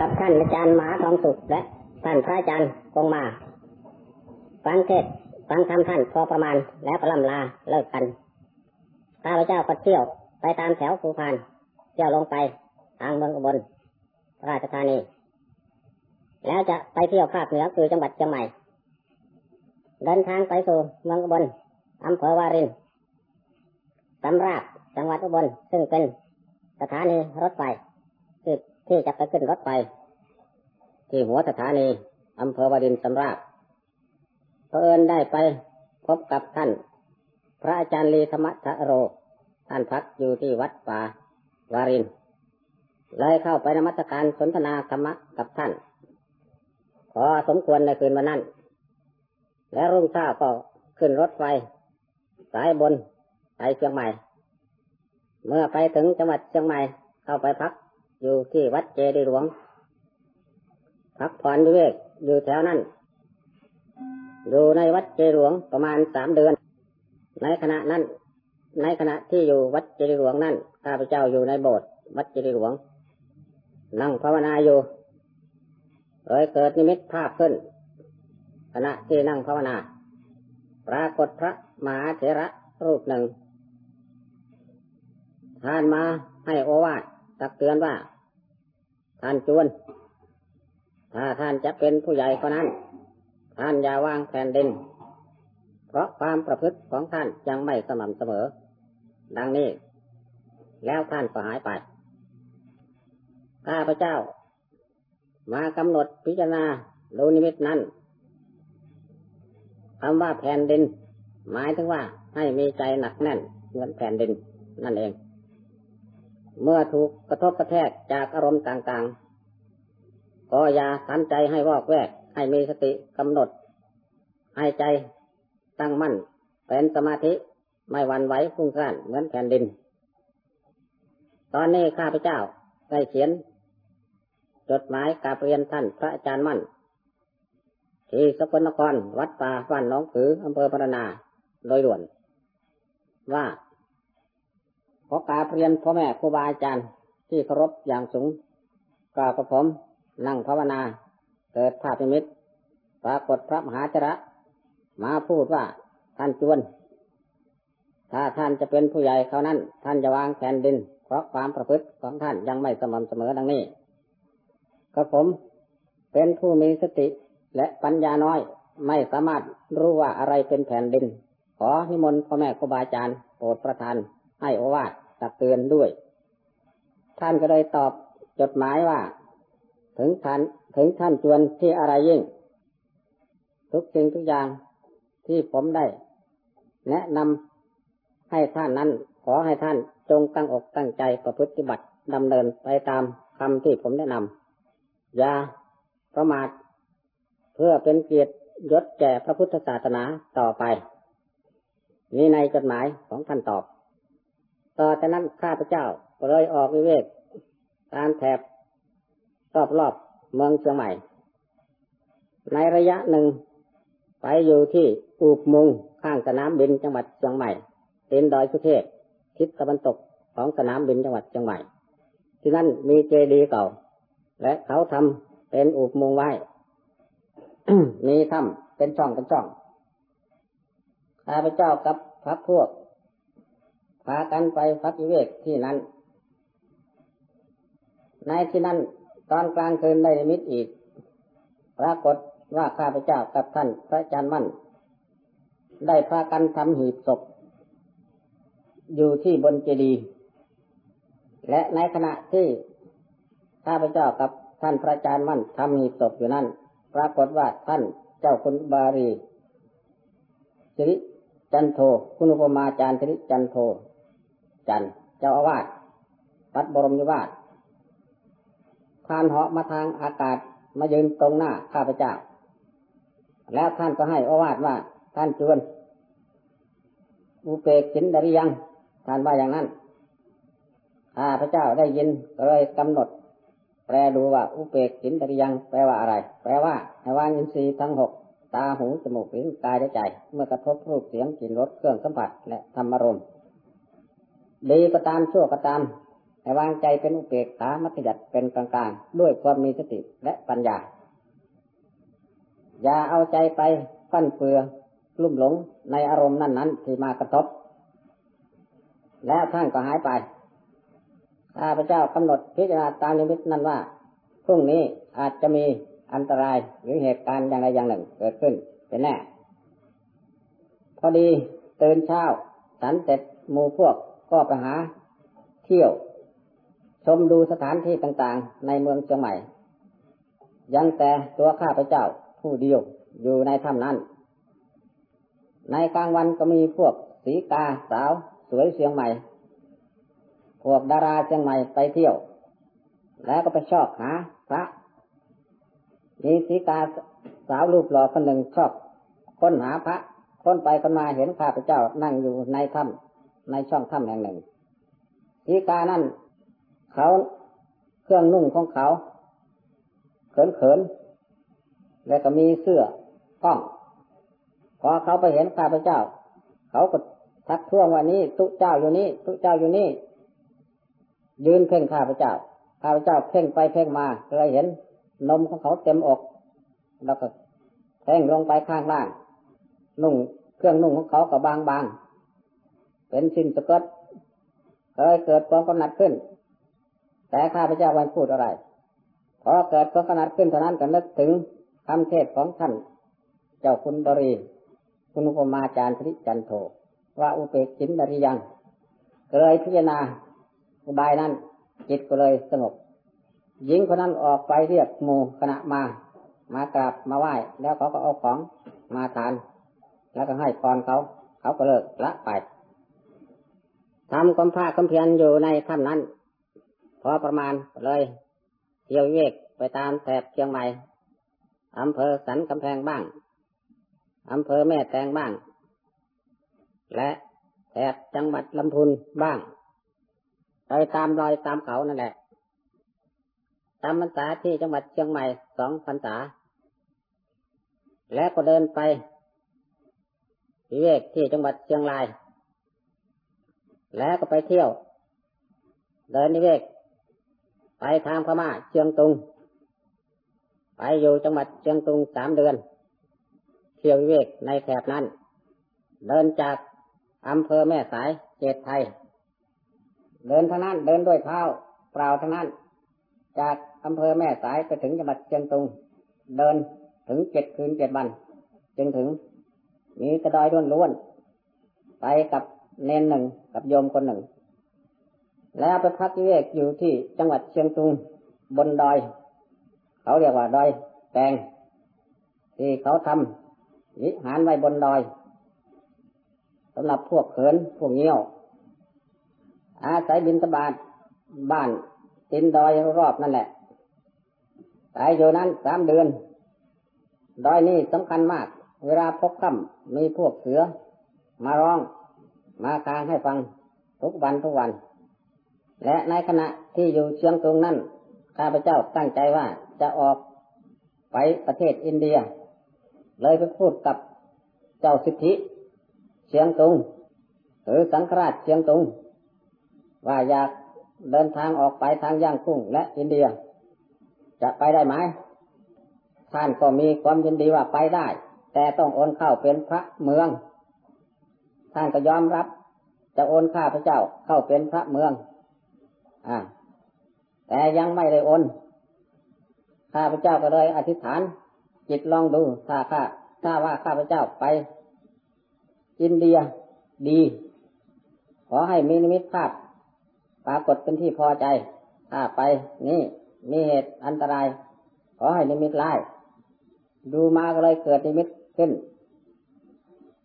กับท่านอาจารย์มหาทองสุขและท่านพระอาจารย์คงมาฟังเทศฟังธรรมท่านพอประมาณแล้วก็ล่ำลาเลิกกันข้าพเจ้าก็เที่ยวไปตามแถวภูพานเที่ยวลงไปทางเมืองอุบลราชธานี แล้วจะไปเที่ยวภาคเหนือคือจังหวัดเชียงใหม่ เดินทางไปสู่เมืองอุบลอำเภอวารินสำราบจังหวัดอุบลซึ่งเป็นสถานีรถไฟที่ ที่จะไปขึ้นรถไฟที่หัวสถานีอำเภอวารินสำราบเพื่อนได้ไปพบกับท่าน พระอาจารย์ลีธรรมทโร ท่านพักอยู่ที่วัดป่าวารินเลยเข้าไปนมัสการสนทนาธรรมะกับท่านขอสมควรในคืนวันนั้น และรุ่งเช้าก็ขึ้นรถไฟ สายบนไปเชียงใหม่ เมื่อไปถึงจังหวัดเชียงใหม่เข้าไปพัก อยู่ที่วัดเจดีหลวง พักผ่อนวิเวกอยู่แถวนั้น อยู่ในวัดเจดีหลวงประมาณสามเดือน ในขณะนั้น ในขณะที่อยู่วัดเจดีหลวงนั้นข้าพเจ้าอยู่ในโบสถ์วัดเจดีหลวง นั่งภาวนาอยู่เลยเกิดนิมิตภาพขึ้น ขณะที่นั่งภาวนา ปรากฏพระมหาเถระรูปหนึ่งท่านมาให้โอวาท ตักเตือนว่า ท่านจวน ถ้าท่านจะเป็นผู้ใหญ่คนนั้น ท่านอย่าวางแผ่นดิน เพราะความประพฤติของท่านยังไม่สม่ำเสมอ ดังนี้ แล้วท่านก็หายไป ข้าพเจ้ามากำหนดพิจารณาดูนิมิตนั้นคำว่าแผ่นดิน หมายถึงว่าให้มีใจหนักแน่นเหมือนแผ่นดินนั่นเอง เมื่อถูกกระทบกระแทกจากอารมณ์ต่างๆ ก็อย่าทันใจให้วอกแวก ให้มีสติกำหนด ให้ใจตั้งมั่น เป็นสมาธิไม่หวั่นไหวฟุ้งซ่านเหมือนแผ่นดิน ตอนนี้ข้าพเจ้าได้เขียน จดหมายกาเรียนท่านพระอาจารย์มั่น ที่สกลนครวัดป่าบ้านน้องผืออำเภอพรนาโดยด่วน ว่า ขอกาเรียนพ่อแม่ครูบาอาจารย์ที่เคารพอย่างสูงกล่าวกับผมนั่งภาวนา เกิดภาพนิมิตปรากฏพระมหาจระมาพูดว่าท่านจวน ถ้าท่านจะเป็นผู้ใหญ่เขานั้น ท่านจะวางแผ่นดิน เพราะความประพฤติของท่านยังไม่สม่ำเสมอดังนี้ก็ผมเป็นผู้มีสติและปัญญาน้อยไม่สามารถรู้ว่าอะไรเป็นแผ่นดิน ขอนิมนต์พ่อแม่ครูบาอาจารย์โปรดประทาน ให้โอวาทตักเตือนด้วย ท่านก็เลยตอบจดหมายว่า ถึงท่านถึงท่านจวนที่อะไรยิ่ง ทุกสิ่งทุกอย่างที่ผมได้ แนะนำให้ท่านนั้น ขอให้ท่านจงตั้งอกตั้งใจประพฤติบัติดำเนินไปตามคำที่ผมแนะนำอย่าประมาทเพื่อเป็นเกียรติยศแก่พระพุทธศาสนาต่อไป นี่ในจดหมายของท่านตอบ ต่อจากนั้นข้าพเจ้าก็เลยออกวิเวกตามแถบรอบๆเมืองเชียงใหม่ ในระยะหนึ่ง ไปอยู่ที่อูบมุงข้างสนามบินจังหวัดเชียงใหม่เป็นดอยสุเทพทิศตะวันตกของสนามบินจังหวัดเชียงใหม่ ที่นั่นมีเจดีย์เก่า และเขาทำเป็นอูบมุงไว้ มีถ้ำเป็นช่องเป็นช่องข้าพเจ้ากับพระพวก พากันไปพักวิเวกที่นั้น ในที่นั้นตอนกลางคืนได้มิตอีก ปรากฏว่าข้าพเจ้ากับท่านพระอาจารย์มั่น ได้พากันทำหีบศพ อยู่ที่บนเจดีย์และในขณะที่ข้าพเจ้ากับท่านพระอาจารย์มั่นทำหีบศพอยู่นั้น ปรากฏว่าท่านเจ้าคุณบารีสิริจันโท คุณอุปมาจารย์สิริจันโท จันเจ้าอาวาสวัดบรมนิวาสพานเหาะมาทางอากาศมายืนตรงหน้าข้าพเจ้า แล้วท่านก็ให้อาวาสว่า ท่านจวนอุเปกสินดริยัง ท่านว่าอย่างนั้นข้าพเจ้าได้ยินก็เลยกำหนด แปลดูว่าอุเปกสินดริยัง แปลว่าอะไร แปลว่าให้วางอินทรีย์ทั้งหกตาหูจมูกลิ้นกายและใจ เมื่อกระทบรูปเสียงกลิ่นรสเครื่องสัมผัสและธรรมรมณ์ ดีก็ตามชั่วก็ตามให้วางใจเป็นอุเบกขามัธยัติเป็นกลางๆ ด้วยความมีสติและปัญญา อย่าเอาใจไปฟั่นเฟือลุ่มหลงในอารมณ์นั้นๆ ที่มากระทบ แล้วท่านก็หายไปข้าพเจ้ากำหนดพิจารณาตามนิมิตนั้นว่าพรุ่งนี้อาจจะมีอันตรายหรือเหตุการณ์อย่างใดอย่างหนึ่งเกิดขึ้นเป็นแน่ พอดีตื่นเช้าสันเสร็จหมู่พวก ก็ไปหาเที่ยว ชมดูสถานที่ต่างๆ ในเมืองเชียงใหม่ ยังแต่ตัวข้าพเจ้าผู้เดียวอยู่ในถ้ำนั้น ในกลางวันก็มีพวกสีกาสาวสวยเชียงใหม่ พวกดาราเชียงใหม่ไปเที่ยว แล้วก็ไปชอบหาพระมีสีกาสาวรูปหล่อคนหนึ่งชอบค้นหาพระค้นไปคนมาเห็นข้าพเจ้านั่งอยู่ในถ้ำ ในช่องถ้ำแห่งหนึ่งสีกานั่นเขาเครื่องนุ่งของเขา เขินเขินแล้วก็มีเสื้อกล้อง พอเขาไปเห็นข้าพเจ้า เขาก็ทักท้วงว่านี้ตุเจ้าอยู่นี่ตุเจ้าอยู่นี่ ยืนเพ่งข้าพเจ้าข้าพเจ้าเพ่งไปเพ่งมาเลยเห็นนมของเขาเต็มอก แล้วก็แทงลงไปข้างล่างนุ่งเครื่องนุ่งของเขาก็บางบาง เป็นสินสกดเคยเกิดความกำหนัดขึ้น แต่ข้าพเจ้าวันพูดอะไรพอเกิดความกำหนัดขึ้นเท่านั้นก็นึกถึงคำเทศของท่าน เจ้าคุณบรีคุณอุปมาจารย์ธิจันโทว่าอุเปกินดริยังเคยพิจารณาอุบายนั้น จิตก็เลยสงบหญิงคนนั้นออกไปเรียกหมู่คณะมามากราบมาไหว้ แล้วเขาก็เอาของมาทาน แล้วก็ให้พรเขา เขาก็เลิกละไป ทำความภาคความเพียรอยู่ในถ้ำนั้น พอประมาณเลยเที่ยวเวกไปตามแถบเชียงใหม่อำเภอสันกำแพงบ้างอำเภอแม่แตงบ้าง และแถบจังหวัดลำพูนบ้างไปตามรอยตามเขานั่นแหละตามพรรษาที่จังหวัดเชียงใหม่สองพรรษา แล้วก็เดินไปวิเวกที่จังหวัดเชียงราย แล้วก็ไปเที่ยว เดินวิเวก ไปทางพม่าเชียงตุง ไปอยู่จังหวัดเชียงตุงสามเดือน เที่ยววิเวกในแถบนั้น เดินจากอำเภอแม่สายเจตไทย เดินทางนั้นเดินด้วยเท้าเปล่าทางนั้น จากอำเภอแม่สายไปถึงจังหวัดเชียงตุง เดินถึงเจ็ดคืนเจ็ดวัน จึงถึงมีกระดอยล้วนๆไปกับ เนนหนึ่งกับโยมคนหนึ่ง แล้วไปพักวิเวกอยู่ที่จังหวัดเชียงตุงบนดอย เขาเรียกว่าดอยแตงที่เขาทำวิหารไว้บนดอยสำหรับพวกเขินพวกเงี้ยว อาศัยบินตบาทบ้านตินดอยรอบนั่นแหละตายอยู่นั้นสามเดือน ดอยนี่สำคัญมาก เวลาพกค่ำมีพวกเสือ มาร้อง มาคางให้ฟังทุกวันทุกวัน และในขณะที่อยู่เชียงตุงนั่นข้าพเจ้าตั้งใจว่าจะออกไปประเทศอินเดีย เลยไปพูดกับเจ้าสิทธิเชียงตุงหรือสังฆราชเชียงตุงว่าอยากเดินทางออกไปทางย่างกุ้งและอินเดีย จะไปได้ไหมท่านก็มีความยินดีว่าไปได้ แต่ต้องโอนเข้าเป็นพระเมือง ท่านก็ยอมรับ จะโอนข้าพระเจ้าเข้าเป็นพระเมือง อ่า แต่ยังไม่ได้โอน ข้าพระเจ้าก็เลยอธิษฐาน จิตลองดูถ้าข้าถ้าว่าข้าพระเจ้าไป อินเดียดี ขอให้มีนิมิตภาพปรากฏเป็นที่พอใจ ถ้าไปนี่มีเหตุอันตราย ขอให้นิมิตไล่ดูมาก็เลยเกิดนิมิตขึ้น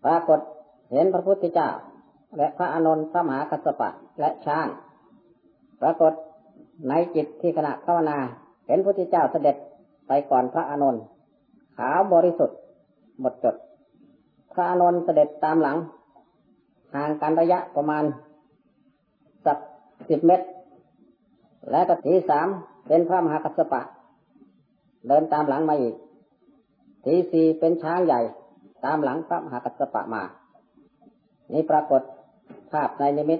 ปรากฏเห็นพระพุทธเจ้า และพระอานนท์พระมหากัสสปะและช้างปรากฏในจิตที่ขณะภาวนาเห็นพระพุทธเจ้าเสด็จไปก่อนพระอานนท์ขาวบริสุทธิ์หมดจด พระอานนท์เสด็จตามหลัง ห่างกันระยะประมาณสักสิบเมตร และกทีสามเป็นพระมหากัสสปะ เดินตามหลังมาอีก ทีสี่เป็นช้างใหญ่ ตามหลังพระมหากัสสปะมา นี่ปรากฏ ภาพในนิมิต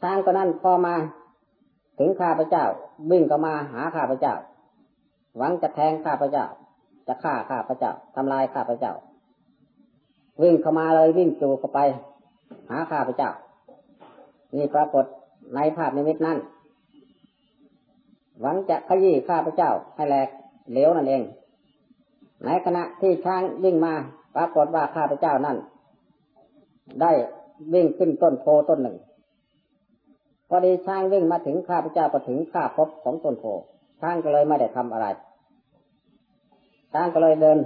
ช้างก็นั่นพอมา ถึงข้าพเจ้า วิ่งเข้ามาหาข้าพเจ้า หวังจะแทงข้าพเจ้า จะฆ่าข้าพเจ้าทำลายข้าพเจ้า วิ่งเข้ามาเลยวิ่งจูเข้าไป หาข้าพเจ้านี่ปรากฏในภาพนิมิตนั้นหวังจะขยี้ข้าพเจ้าให้แหลกเหลวนั่นเอง ในขณะที่ช้างวิ่งมา ปรากฏว่าข้าพเจ้านั่น ได้ วิ่งขึ้นต้นโพต้นหนึ่ง พอดีช้างวิ่งมาถึงข้าพเจ้าก็ถึงข้าพบของต้นโพช้างก็เลยไม่ได้ทำอะไร ช้างก็เลยเดิน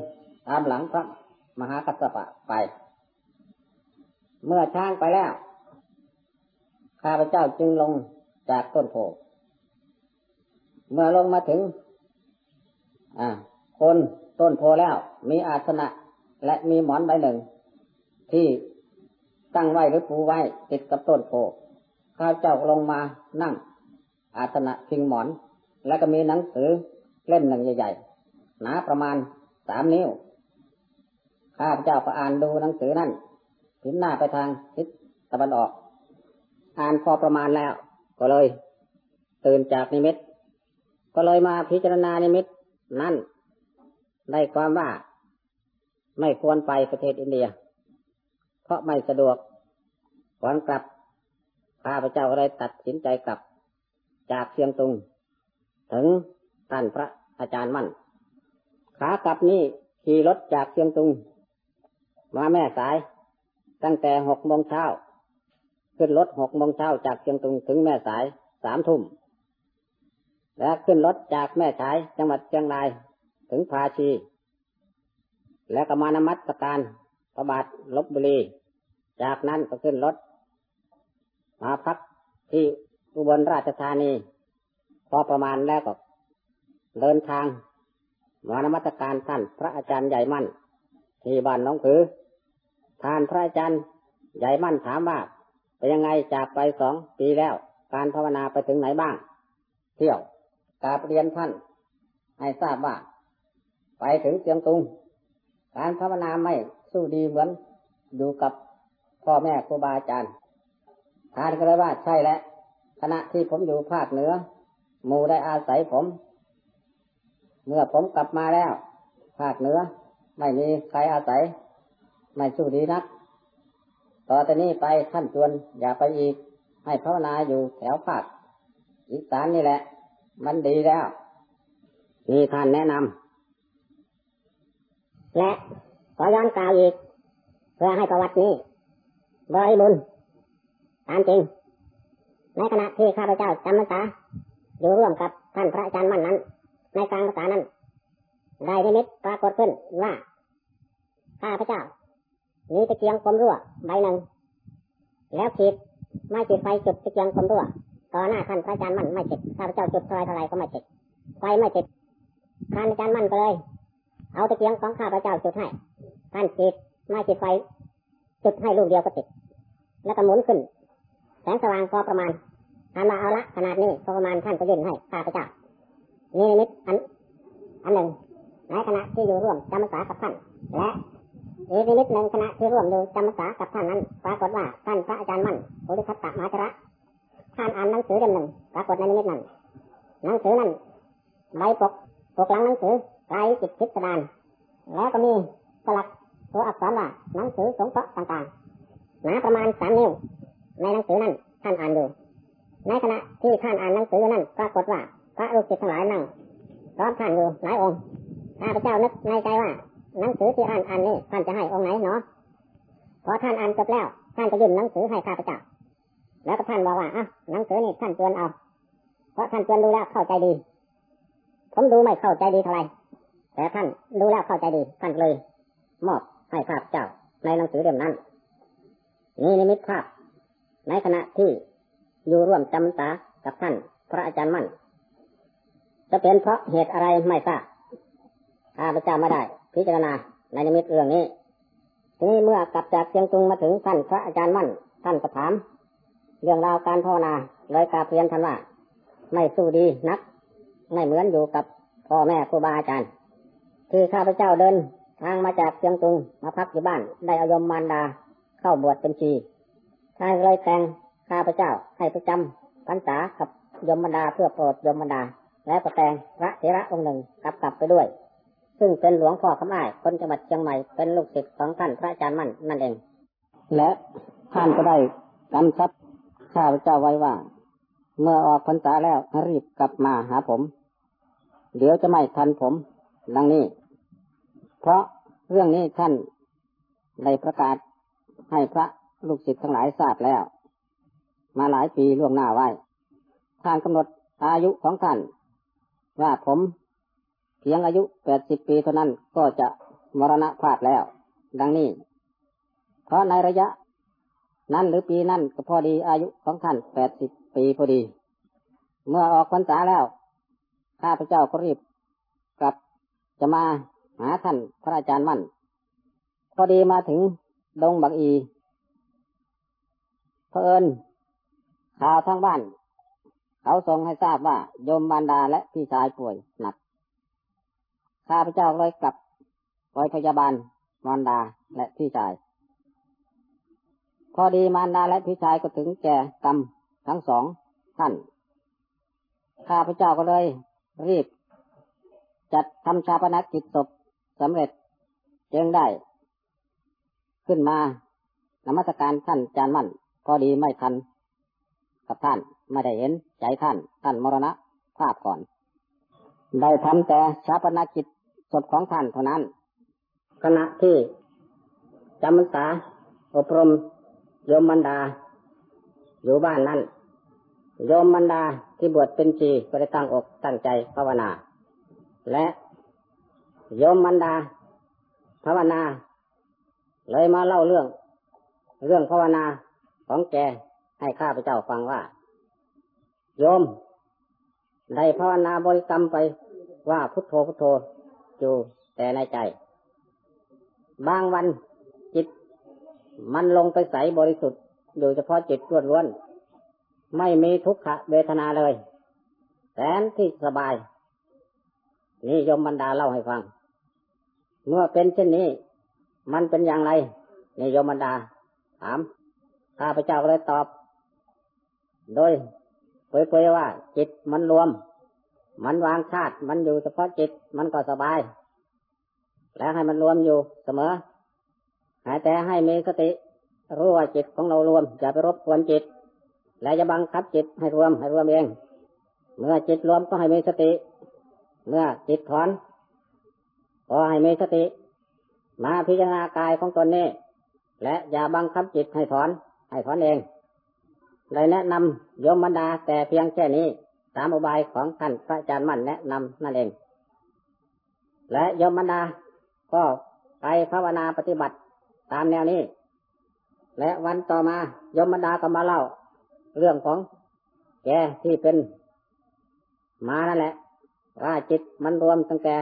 ตามหลังพระมหากัสสปะไป เมื่อช้างไปแล้ว ข้าพเจ้าจึงลงจากต้นโพเมื่อลงมาถึง อ่า คนต้นโพแล้ว มีอาสนะและมีหมอนใบหนึ่ง ที่ ตั้งไว้หรือปูไว้ ติดกับต้นโพข้าเจ้าลงมานั่ง อาสนะพิงหมอน แล้วก็มีหนังสือเล่มหนึ่งใหญ่ๆหนาประมาณสามนิ้ว ข้าพเจ้าก็อ่านดูหนังสือนั่นพินหน้าไปทางทิศตะวันออก อ่านพอประมาณแล้ว ก็เลย ตื่นจากนิมิต ก็เลยมาพิจารณานิมิตนั่นได้ความว่า ไม่ควรไปประเทศอินเดีย ราะไม่สะดวกก่อนกลับข้าพเจ้าก็เลยตัดสินใจกลับ จากเชียงตุง ถึงท่านพระอาจารย์มั่น ขากลับนี่ขี่รถจากเชียงตุง มาแม่สาย ตั้งแต่หกโมงเช้า ขึ้นรถหกโมงเช้าจากเชียงตุงถึงแม่สายสามทุ่ม และขึ้นรถจากแม่ฉายจังหวัดเชียงรายถึงภาชี แล้วก็มานมัสการพระบาทลบบุรี จากนั้นก็ขึ้นรถ มาพักที่อุบลราชธานี พอประมาณแล้วก็เดินทางมานมัสการท่านพระอาจารย์ใหญ่มั่น ที่บ้านน้องผือท่านพระอาจารย์ใหญ่มั่นถามว่าเป็นยังไงจากไปสองปีแล้ว การภาวนาไปถึงไหนบ้าง เที่ยวกาเรียนท่าน ให้ทราบว่า ไปถึงเสียงตุง การภาวนาไม่สู้ดีเหมือนอยู่กับ พ่อแม่ครูบาอาจารย์ท่านก็เลยว่าใช่แล้วขณะที่ผมอยู่ภาคเหนือหมู่ได้อาศัยผม เมื่อผมกลับมาแล้ว ภาคเหนือ ไม่มีใครอาศัย ไม่สู้ดีนัก ต่อแต่นี้ไปท่านชวนอย่าไปอีก ให้ภาวนาอยู่แถวภาคอีสานนี่แหละ มันดีแล้วมีท่านแนะนำและขอย้อนกล่าวอีก เพื่อให้ประวัตินี้ บริบูรณ์ตามจริง ในขณะที่ข้าพเจ้าจำพรรษาอยู่ร่วมกับท่านพระอาจารย์มั่นนั้น ในกลางภาษานั้นได้นิมิตปรากฏขึ้นว่าข้าพเจ้ามีตะเกียงกลมรั่วใบหนึ่ง แล้วขีดไม้ขีดไฟจุดตะเกียงกลมรั่วต่อหน้าท่านพระอาจารย์มั่นไม่ติดข้าพเจ้าจุดเท่าไรเท่าไรก็ไม่ติดไฟไม่ติดท่านอาจารย์มั่นก็เลย เอาตะเกียงของข้าพเจ้าจุดให้ท่านจิดไม่จิดไฟ จุดให้ลูกเดียวก็ติด แล้วก็หมุนขึ้น แสงสว่างพอประมาณท่านมาเอาละขนาดนี้พอประมาณท่านก็ยื่นให้ข้าพเจ้านี่นิดอัน อันหนึ่งในขณะที่อยู่ร่วมจำพรรษากับท่านและอีกนิดหนึ่งขณะที่ร่วมอยู่จำพรรษากับท่านนั้นปรากฏว่าท่านพระอาจารย์มั่นปุริคัตตมาชระท่านอ่านหนังสือเล่มหนึ่งปรากฏในนิมิตนั้นหนังสือนั้นใบปกปกหลังหนังสือไกลจิตพิสดารแล้วก็มีสลัก ตัวอักษรว่าหนังสือสงเคราะห์ต่างๆหนาประมาณสามนิ้วในหนังสือนั้นท่านอ่านดูในขณะที่ท่านอ่านหนังสือนั้นปรากฏว่าพระลูกศิษย์ทั้งหลายนั่งร้อมท่านอยู่หลายองค์ข้าพเจ้านึกในใจว่าหนังสือที่อ่านอ่านนี้ท่านจะให้องค์ไหนเนาะพอท่านอ่านจบแล้ว ท่านก็ยื่นหนังสือให้ข้าพเจ้าแล้วก็ท่านบอกว่าอะหนังสือนี่ท่านเตือนเอาเพราะท่านเตือนดูแล้วเข้าใจดี ผมดูไม่เข้าใจดีเท่าไหร่แต่ท่านดูแล้วเข้าใจดีท่านเลยมอบ ให้ภาพเจ้าในหนังสือเล่มนั้นนี่นิมิตภาพ ในขณะที่อยู่ร่วมจำตากับท่านพระอาจารย์มั่น จะเป็นเพราะเหตุอะไรไม่ทราบข้าพเจ้าไม่ได้ พิจารณาในนิมิตเรื่องนี้ทีนี้เมื่อกลับจากเชียงตุงมาถึงท่านพระอาจารย์มั่น ท่านก็ถาม เรื่องราวการภาวนาเลยกาเพียนท่านว่า ไม่สู้ดีนัก ไม่เหมือนอยู่กับพ่อแม่ครูบาอาจารย์ คือข้าพเจ้าเดิน ทางมาจากเชียงตุงมาพักอยู่บ้าน ได้อายมมารดา เข้าบวชเป็นชีท่านเลยแต่งข้าพเจ้าให้ประจำพรรษากับยมบรรดาเพื่อโปรดยมบรรดา และประแตงพระเถระองค์หนึ่งกลับกลับไปด้วย ซึ่งเป็นหลวงพ่อคำอ้ายคนจังหวัดเชียงใหม่เป็นลูกศิษย์ของท่านพระอาจารย์มั่นนั่นเอง และท่านก็ได้กำชับข้าพเจ้าไว้ว่า เมื่อออกพรรษาแล้วรีบกลับมาหาผม เดี๋ยวจะไม่ทันผมดังนี้ เพราะเรื่องนี้ท่านได้ประกาศให้พระลูกศิษย์ทั้งหลายทราบแล้ว มาหลายปีล่วงหน้าไว้ท่านกำหนดอายุของท่าน ว่าผมเพียงอายุแปดสิบปีเท่านั้นก็จะมรณภาพแล้ว ดังนี้ เพราะในระยะ นั้นหรือปีนั้นก็พอดีอายุของท่านแปดสิบปีพอดี เมื่อออกพรรษาแล้วข้าพเจ้าก็รีบกลับจะมา หาท่านพระอาจารย์มั่น พอดีมาถึงดงบักอีเพอิญข่าวทางบ้าน เขาส่งให้ทราบว่าโยมบานดาและพี่ชายป่วยหนัก ข้าพเจ้าเลยกลับไปพยาบาลมารดาและพี่ชาย พอดีมารดาและพี่ชายก็ถึงแก่กรรมทั้งสองท่าน ข้าพเจ้าก็เลยรีบ จัดทำชาปนกิจศพ สำเร็จจึงได้ขึ้นมานมัสการท่านจานมั่นพอดีไม่ทันกับท่านไม่ได้เห็นใจท่าน ท่านมรณะภาพก่อน ได้ทำแต่ชาปนกิจศพของท่านเท่านั้น ขณะที่จำพรรษาอบรมโยมบรรดา อยู่บ้านนั้น โยมบรรดาที่บวชเป็นชีก็ได้ตั้งอกตั้งใจภาวนา และ ยมบรรดาภาวนา เลยมาเล่าเรื่อง เรื่องภาวนาของแกให้ข้าพเจ้าฟังว่า โยม ได้ภาวนาบริกรรมไปว่าพุทโธพุทโธอยู่แต่ในใจ บางวันจิต มันลงไปใสบริสุทธิ์โดยเฉพาะจิตล้วนๆไม่มีทุกขเวทนาเลยแสนที่สบาย นี่ยมบรรดาเล่าให้ฟัง เมื่อเป็นเช่นนี้ มันเป็นอย่างไรนี่ยมดา ถามข้าพเจ้าก็เลยตอบ โดยเผยๆว่า จิตมันรวม มันวางชาติมันอยู่เฉพาะจิตมันก็สบาย แล้วให้มันรวมอยู่เสมอหายแต่ให้มีสติรู้ว่าจิตของเรารวมอย่าไปรบกวนจิต และจะบังคับจิตให้รวมให้รวมเอง เมื่อจิตรวมก็ให้มีสติ เมื่อจิตถอน ก็ให้มีสติ มาพิจารณากายของตนนี้ และอย่าบังคับจิตให้ถอน ให้ถอนเองเลยแนะนำโยมบรรดาแต่เพียงแค่นี้ ตามอุบายของท่านพระอาจารย์มั่นแนะนำนั่นเอง และโยมบรรดาก็ไปภาวนาปฏิบัติตามแนวนี้ และวันต่อมายมบรรดาก็มาเล่า เรื่องของแกที่เป็น มานั่นแหละ ว่าจิตมันรวมตั้งแต่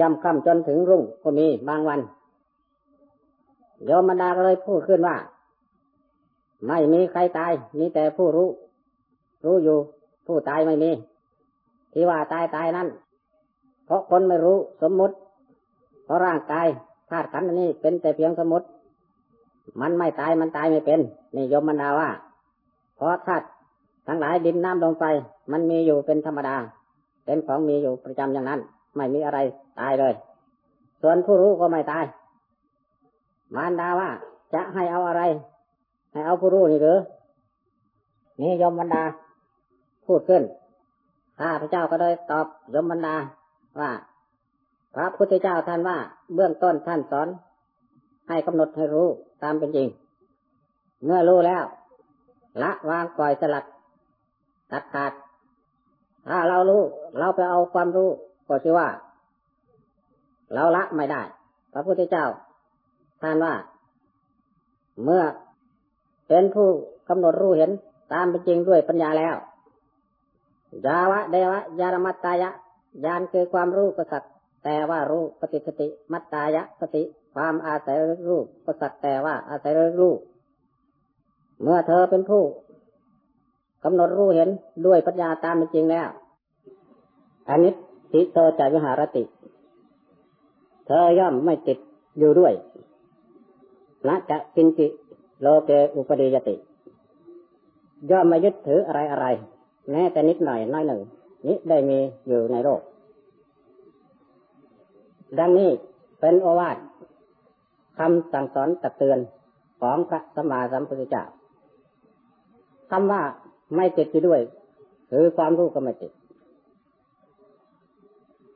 ย่ำค่ำจนถึงรุ่งก็มีบางวันโยมบรรดาก็เลยพูดขึ้นว่า ไม่มีใครตาย มีแต่ผู้รู้ รู้อยู่ ผู้ตายไม่มี ที่ว่าตายตายนั้น เพราะคนไม่รู้สมมุติ เพราะร่างกายธาตุขันธ์นี้เป็นแต่เพียงสมมติ มันไม่ตายมันตายไม่เป็นนี่โยมมันดาว่า เพราะธาตุทั้งหลายดินน้ำลมไฟมันมีอยู่เป็นธรรมดา เป็นของมีอยู่ประจำอย่างนั้น ไม่มีอะไรตายเลย ส่วนผู้รู้ก็ไม่ตาย มารดาว่า จะให้เอาอะไร ให้เอาผู้รู้นี่หรือนี่ยมบรรดา พูดขึ้นข้าพระเจ้าก็เลยตอบยมบรรดาว่า พระพุทธเจ้าท่านว่า เบื้องต้นท่านสอน ให้กำหนดให้รู้ตามเป็นจริง เมื่อรู้แล้ว ละวางปล่อยสลัดตัดขาดถ้าเรารู้ เราไปเอาความรู้ ก็ชื่อว่า เราละไม่ได้ พระพุทธเจ้าท่านว่า เมื่อเป็นผู้กำหนดรู้เห็นตามเป็นจริงด้วยปัญญาแล้วยาวะเดวะ ยารมัตตายะยานคือความรู้ก็สักแต่ว่ารู้ปฏิสติ มัตตายะสติ ความอาศัยรู้ก็สักแต่ว่าอาศัยรู้เมื่อเธอเป็นผู้กำหนดรู้เห็นด้วยปัญญาตามเป็นจริงแล้วอันนี้ ติเธอจะวิหารติ เธอย่อมไม่ติดอยู่ด้วยละจะกินจิโลเกอุปดิยติ ย่อมไม่ยึดถืออะไรอะไร แม้แต่นิดหน่อยน้อยหนึ่ง นี้ได้มีอยู่ในโลก ดังนี้เป็นโอวาทคำสั่งสอนตักเตือนของพระสัมมาสัมพุทธเจ้าคำว่าไม่ติดอยู่ด้วยถือความรู้ก็ไม่ติด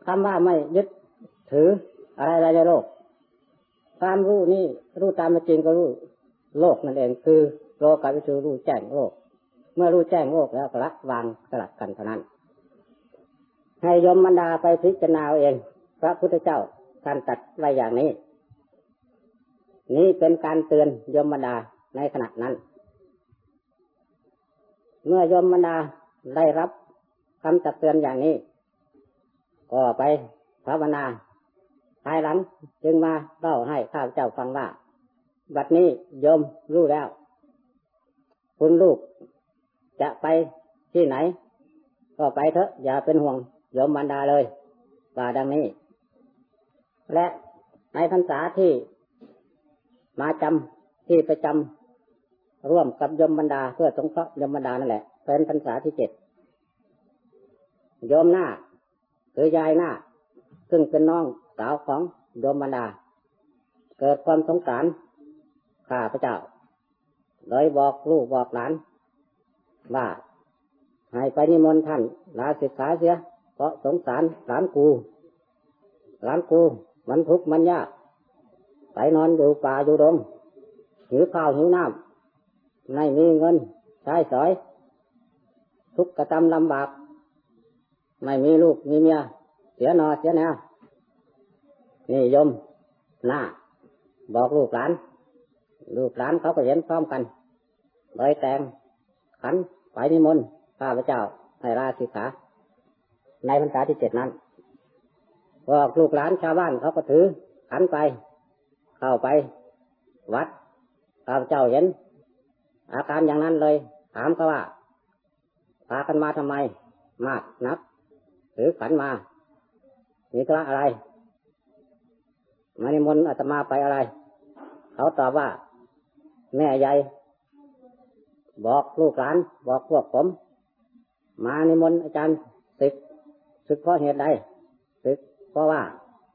คำว่าไม่ยึดถืออะไรอะไรในโลก ความรู้นี่รู้ตามเป็นจริงก็รู้โลกนั่นเองคือโลกาวิชูรู้แจ้งโลก เมื่อรู้แจ้งโลกแล้วละวางสลัดกันเท่านั้น ให้ยมบรรดาไปพิจารณาเอง พระพุทธเจ้าท่านตัดไว้อย่างนี้ นี้เป็นการเตือนยมบรรดาในขณะนั้น เมื่อยมบรรดาได้รับคำตักเตือนอย่างนี้ ก็ไปภาวนาภายหลังจึงมาเล่าให้ข้าพเจ้าฟังว่าบัดนี้โยมรู้แล้ว คุณลูกจะไปที่ไหน ก็ไปเถอะ อย่าเป็นห่วงโยมบรรดาเลยว่าดังนี้ และในพรรษาที่มาจำที่ไปจำร่วมกับยมบรรดาเพื่อสงเคราะห์ยมบรรดานั่นแหละเป็นพรรษาที่เจ็ดโยมหน้า คือยายหน้า ซึ่งเป็นน้องสาวของโยมบรรดา เกิดความสงสารข้าพระเจ้าเลยบอกลูกบอกหลานว่าให้ไปนิมนต์ท่านลาศิกขาเสีย เพราะสงสารหลานกู หลานกูมันทุกข์มันยาก ไปนอนอยู่ป่าอยู่ดงหิวข้าวหิวน้ำไม่มีเงินใช้สอย ทุกข์กระทำลำบาก ไม่มีลูกมีเมียเสียนอเสียแนวนี่ยมหน้าบอกลูกหลาน ลูกหลานเขาก็เห็นพร้อมกันเลยแตงขันไปนิมนต์ข้าพเจ้าให้ราสิกขาในพรรษาที่เจ็ดนั้นบอกลูกหลานชาวบ้านเขาก็ถือขันไป เข้าไป วัดข้าพเจ้าเห็น อาการอย่างนั้นเลย ถามเขาว่าพากันมาทำไม มากนัก ถือขันมา มีธุระอะไรมานิมนต์อาตมาไปอะไร เขาตอบว่า แม่ใหญ่ บอกลูกหลาน บอกพวกผม มานิมนต์อาจารย์ศึกศึกเพราะเหตุใดศึกเพราะว่า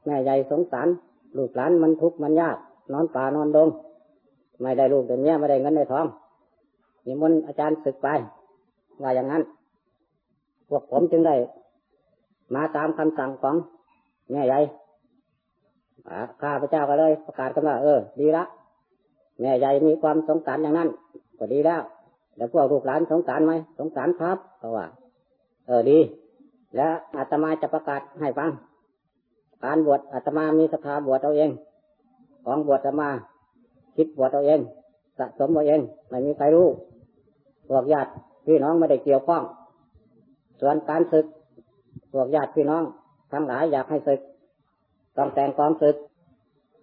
แม่ใหญ่สงสาร ลูกหลานมันทุกข์มันยาก นอนป่านอนดง ไม่ได้ลูกเดี๋ยวนี้ไม่ได้เงินในท้องนิมนต์อาจารย์ศึกไปว่าอย่างนั้น พวกผมจึงได้ มาตามคำสั่งของแม่ใหญ่ข้าพระเจ้าก็เลยประกาศกันว่าเออ ดีละ แม่ใหญ่มีความสงสารอย่างนั้น ก็ดีแล้ว แล้วพวกลูกหลานสงสารไหมสงสารครับเพราะว่า เออดี แล้วอาตมาจะประกาศให้ฟัง การบวชอาตมามีสภาบวชเอาเอง ของบวชอาตมา คิดบวชเอาเอง สะสมเอาเอง ไม่มีใครรู้ พวกญาติพี่น้องไม่ได้เกี่ยวข้อง ส่วนการศึก พวกญาติพี่น้องทั้งหลายอยากให้ศึก ต้องแต่งกองศึก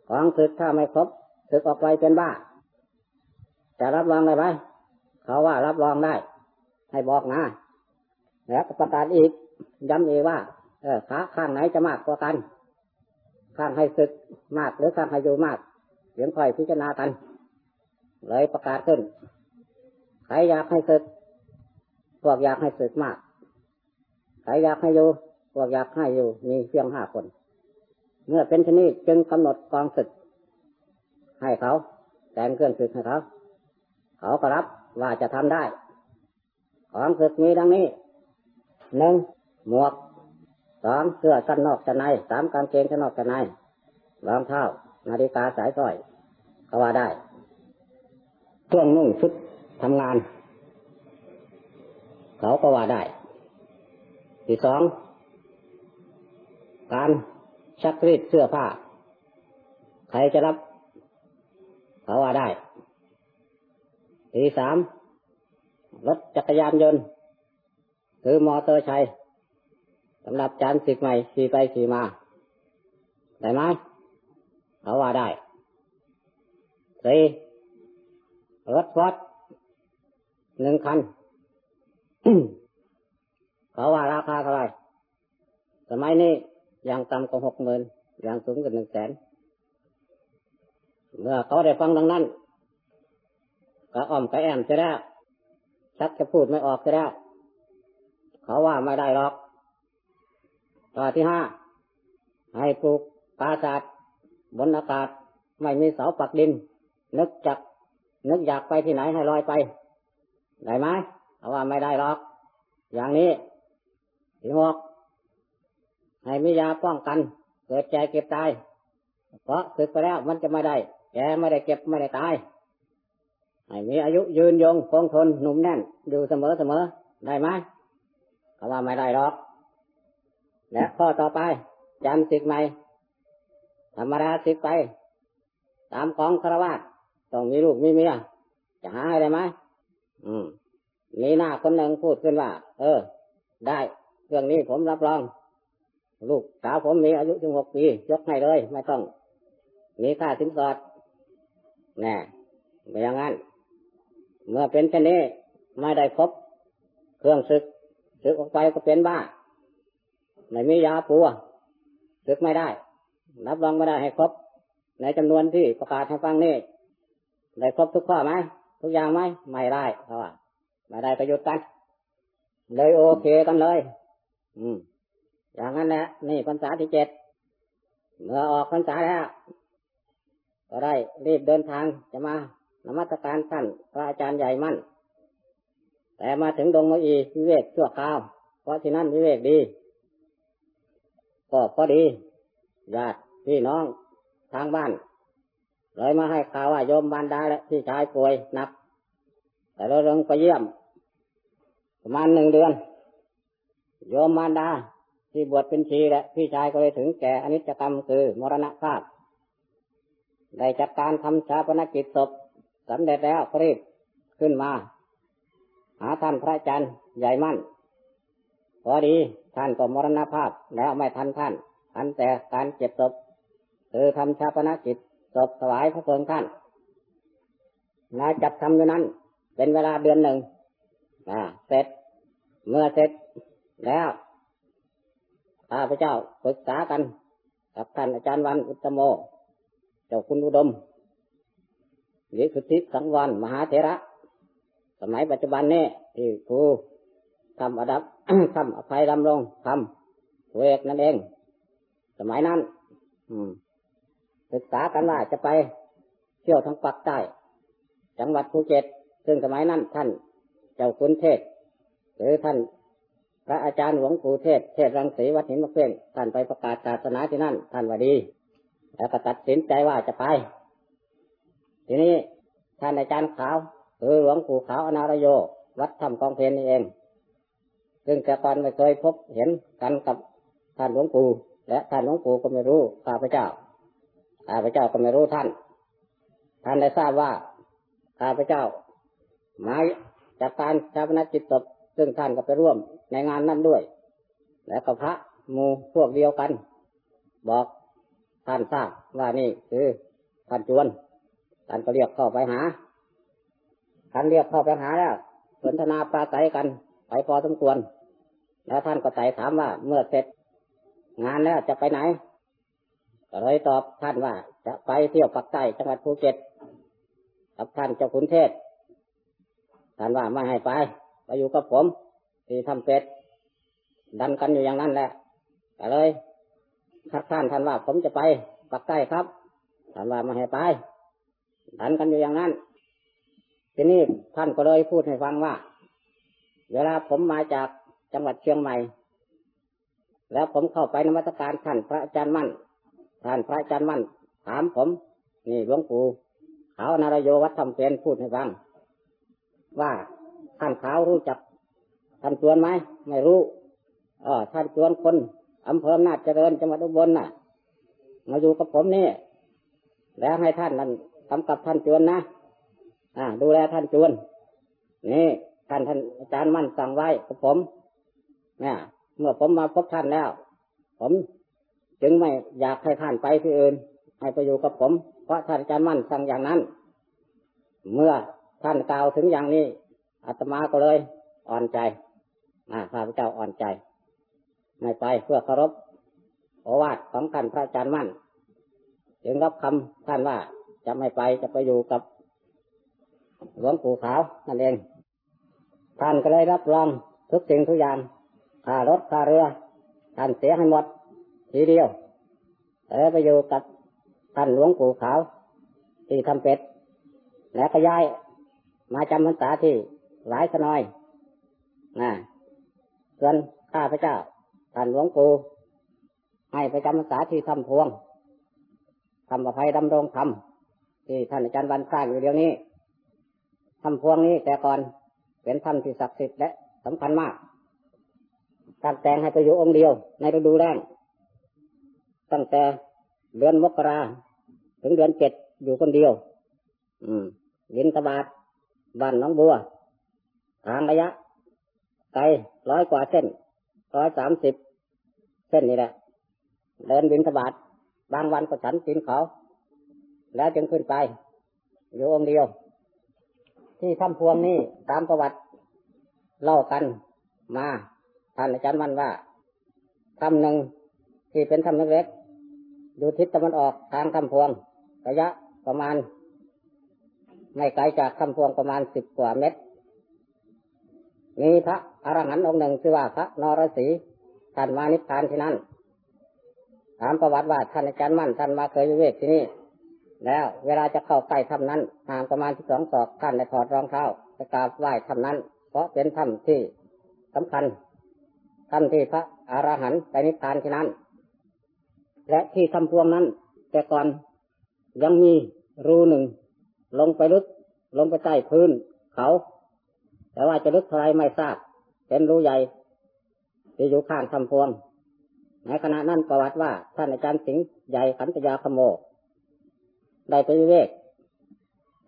กองศึกถ้าไม่ครบศึกออกไปเป็นบ้าจะรับรองได้ไหมเขาว่ารับรองได้ ให้บอกนะแล้วประกาศอีกย้ำอีกว่า เออขาข้างไหนจะมากกว่ากัน ข้างให้ศึกมากหรือข้างให้อยู่มากเดี๋ยวค่อยพิจารณากัน เลยประกาศขึ้นใครอยากให้ศึก พวกอยากให้ศึกมาก ใครอยากให้อยู่พวกอยากให้อยู่ มีเพียงห้าคน เมื่อเป็นชนิดจึงกำหนดกองศึก ให้เขา แต่งเครื่องศึกให้เขา เขาก็รับว่าจะทำได้ ของศึกมีดังนี้หนึ่งหมวกสองเสื้อชั้นนอกชั้นในสามกางเกงชั้นนอกชั้นในรองเท้านาฬิกาสายสร้อยก็ว่าได้เครื่องนุ่งชุดทำงาน เขาก็ว่าได้ ที่สองการชักรีดเสื้อผ้า ใครจะรับเขาว่าได้ที่สามรถจักรยานยนต์คือมอเตอร์ไซค์สำหรับจานสิกใหม่ขี่ไปขี่มา ได้ไหมเขาว่าได้สี่รถฟอร์ดหนึ่งคัน เขาว่าราคาเท่าไหร่สมัยนี้ยังต่ำกว่าหกหมื่นยังสูงกว่าหนึ่งแสนเมื่อเขาได้ฟังดังนั้นก็อ้อมก็แอมจะแล้ชักจะพูดไม่ออกจะแล้เขาว่าไม่ได้หรอกต่อที่ห้าให้ปลูกปราสาทบนอากาศไม่มีเสาปักดิน นึกจัก นึกอยากไปที่ไหนให้ลอยไป ได้ไหมเขาว่าไม่ได้หรอก อย่างนี้ ที่หกให้มียาป้องกัน เกิดใจเก็บตาย เพราะสึกไปแล้วมันจะไม่ได้แกไม่ได้เก็บไม่ได้ตาย ให้มีอายุยืนยงคงทนหนุ่มแน่นอยู่เสมอเสมอได้ไหมเขาว่าไม่ได้หรอก และข้อต่อไปจำสิกใหม่ธรรมดาสิกไป ตามของคารวะต้องมีลูกมีเมียจะหาให้ได้ไหมอืมมีหน้าคนหนึ่งพูดขึ้นว่า เออ ได้ เรื่องนี้ผมรับรอง ลูกสาวผมมีอายุถึงหกปี ยกให้เลย ไม่ต้อง มีค่าสินสอดแน่ไม่อย่างนั้น เมื่อเป็นเช่นนี้ไม่ได้ครบเครื่องศึกศึกออกไปก็เป็นบ้า ไม่มียาปัวศึกไม่ได้ รับรองไม่ได้ให้ครบ ในจำนวนที่ประกาศให้ฟังนี่ได้ครบทุกข้อไหมทุกอย่างไหมไม่ได้เพราะว่าไม่ได้ประโยุทธ์กัน เลยโอเคกันเลย อืม อย่างนั้นแหละ นี่พรรษาที่เจ็ด เมื่อออกพรรษาแล้ว ก็ได้รีบเดินทางจะมานมัสการท่านพระอาจารย์ใหญ่มั่น แต่มาถึงดงมะอีวิเวกชั่วคราว เพราะที่นั่นวิเวกดี ก็พอดีญาติพี่น้องทางบ้าน เลยมาให้ข่าวว่าโยมบานดาและพี่ชายป่วยหนัก แต่เราเริงไปเยี่ยม ประมาณหนึ่งเดือน โยมบานดาที่บวชเป็นชีและพี่ชายก็เลยถึงแก่อนิจกรรมคือมรณภาพ ได้จัดการทำชาปนกิจศพสำเร็จแล้วรีบขึ้นมา หาท่านพระอาจารย์ใหญ่มั่น พอดีท่านก็มรณภาพแล้วไม่ทันท่านทันแต่การเก็บศพคือทำชาปนกิจศพถวายพระเพลิงท่านนายจัดทำอยู่นั้น เป็นเวลาเดือนหนึ่งอ่าเสร็จเมื่อเสร็จ แล้วข้าพเจ้าปรึกษากัน กับท่านอาจารย์วันอุตโม เจ้าคุณอุดมหรือสุทธิสังวรมหาเถระ สมัยปัจจุบันนี้ที่ครูทำอดับทำอภัยดำรงทำเวกนั่นเอง สมัยนั้นศึกษากันว่าจะไปเที่ยวทางปักใต้ จังหวัดภูเก็ต ซึ่งสมัยนั้นท่านเจ้าคุณเทศ หรือท่าน พระอาจารย์หลวงปู่เทศ เทศรังสีวัดหินมะเฟืองท่านไปประกาศศาสนาที่นั่น ท่านว่าดี แล้วก็ตัดสินใจว่าจะไป ทีนี้ท่านอาจารย์ขาวคือหลวงปู่ขาวอนารโย วัดธรรมกองเพลนนี่เอง ซึ่งแต่ก่อนไม่เคยพบเห็นกันกับท่านหลวงปู่และท่านหลวงปู่ก็ไม่รู้ข้าพเจ้าข้าพเจ้าก็ไม่รู้ท่าน ท่านได้ทราบว่าข้าพเจ้าหมายจากการชาปนกิจศพ ซึ่งท่านก็ไปร่วมในงานนั้นด้วย และก็พระมูพวกเดียวกัน บอกท่านทราบว่านี่คือท่านจวนท่านก็เรียกเข้าไปหาท่านเรียกเข้าไปหาแล้วสนทนาปราศัยกันไปพอสมควร แล้วท่านก็ไต่ถามว่าเมื่อเสร็จ งานแล้วจะไปไหนก็เลยตอบท่านว่า จะไปเที่ยวปักใต้จังหวัดภูเก็ตกับท่านเจ้าคุณเทศ ท่านว่าไม่ให้ไป ไปอยู่กับผมที่ทำเป็ดดันกันอยู่อย่างนั้นแหละก็เลยคัดค้านท่านว่าผมจะไปปักใต้ครับท่านว่าไม่ให้ไปดันกันอยู่อย่างนั้น ทีนี้ท่านก็เลยพูดให้ฟังว่า เวลาผมมาจากจังหวัดเชียงใหม่ แล้วผมเข้าไปนมัสการท่านพระอาจารย์มั่น ท่านพระอาจารย์มั่น ถามผม นี่หลวงปู่เขานารโยวัดทำเป็นพูดให้ฟัง ว่า ท่านขาวรู้จักท่านจวนไหมไม่รู้อ๋อท่านจวนคนอำเภอนาจเจริญจังหวัดอุบลน่ะ มาอยู่กับผมนี่แล้วให้ท่านนั้นกำกับท่านจวนนะอ่า ดูแลท่านจวนนี่ท่านท่านอาจารย์มั่นสั่งไว้กับผมเนี่ยเมื่อผมมาพบท่านแล้ว ผมจึงไม่อยากให้ท่านไปที่อื่น ให้ไปอยู่กับผม เพราะท่านอาจารย์มั่นสั่งอย่างนั้น เมื่อท่านกล่าวถึงอย่างนี้ อาตมาก็เลยอ่อนใจอ่าข้าพเจ้าอ่อนใจ ไม่ไปเพื่อเคารพโอวาทของท่านพระอาจารย์มั่นจึงรับคำท่านว่าจะไม่ไปจะไปอยู่กับหลวงปู่ขาวนั่นเอง ท่านก็เลยรับรองทุกสิ่งทุกอย่างค่ารถค่าเรือ ท่านเสียให้หมดทีเดียวแต่ไปอยู่กับท่านหลวงปู่ขาว ที่ทำเป็ด แล้วก็ย้ายมาจำพรรษาที่ หลายขน้อยนะส่วนข้าพเจ้าท่านหลวงปู่ให้ไปจำพรรษาที่ทำพวงทำอภัยดำรงธรรมที่ท่านอาจารย์วันสร้างอยู่เดียวนี้ทำพวงนี้แต่ก่อนเป็นธรรมที่ศักดิ์สิทธิ์และสำคัญมากการแต่งให้ไปอยู่องค์เดียว ในฤดูแล้งตั้งแต่เดือนมกราถึงเดือนเจ็ดอยู่คนเดียว อืมยินตบาทบ้านน้องบัว ทางระยะไกลร้อยกว่าเส้นร้อยสามสิบเส้นนี่แหละเดินบินตบาทบางวันก็ฉันกินเขา แล้วจึงขึ้นไปอยู่องค์เดียว ที่ทำพวงนี้ตามประวัติเล่ากันมาท่านอาจารย์วันว่าทำหนึ่งที่เป็นทำเล็กๆอยู่ทิศตะวันออกทางทำพวง ระยะประมาณ ไม่ไกลจากทำพวงประมาณสิบกว่าเมตร มีพระอรหันต์องค์หนึ่งชื่อว่าพระนรสีท่านมานิพพานที่นั่น ถามประวัติว่าท่านอาจารย์มั่นท่านมาเคยวิเวกที่นี่ แล้วเวลาจะเข้าใกล้ถ้ำนั้นห่างประมาณที่สองศอกท่านได้ถอดรองเท้าไปกราบไหว้ถ้ำนั้น เพราะเป็นถ้ำที่สำคัญถ้ำที่พระอรหันต์ไปนิพพานที่นั่น และที่ทำพวงนั้น แต่ก่อนยังมีรูหนึ่ง ลงไปลึกลงไปใต้พื้นเขา แต่ว่าจะลึกเท่าไรไม่ทราบ เป็นรูใหญ่ที่อยู่ข้างทำพวง ในขณะนั้นประวัติว่าท่านอาจารย์สิงห์ใหญ่ขันตยาขโมได้ไปวิเวก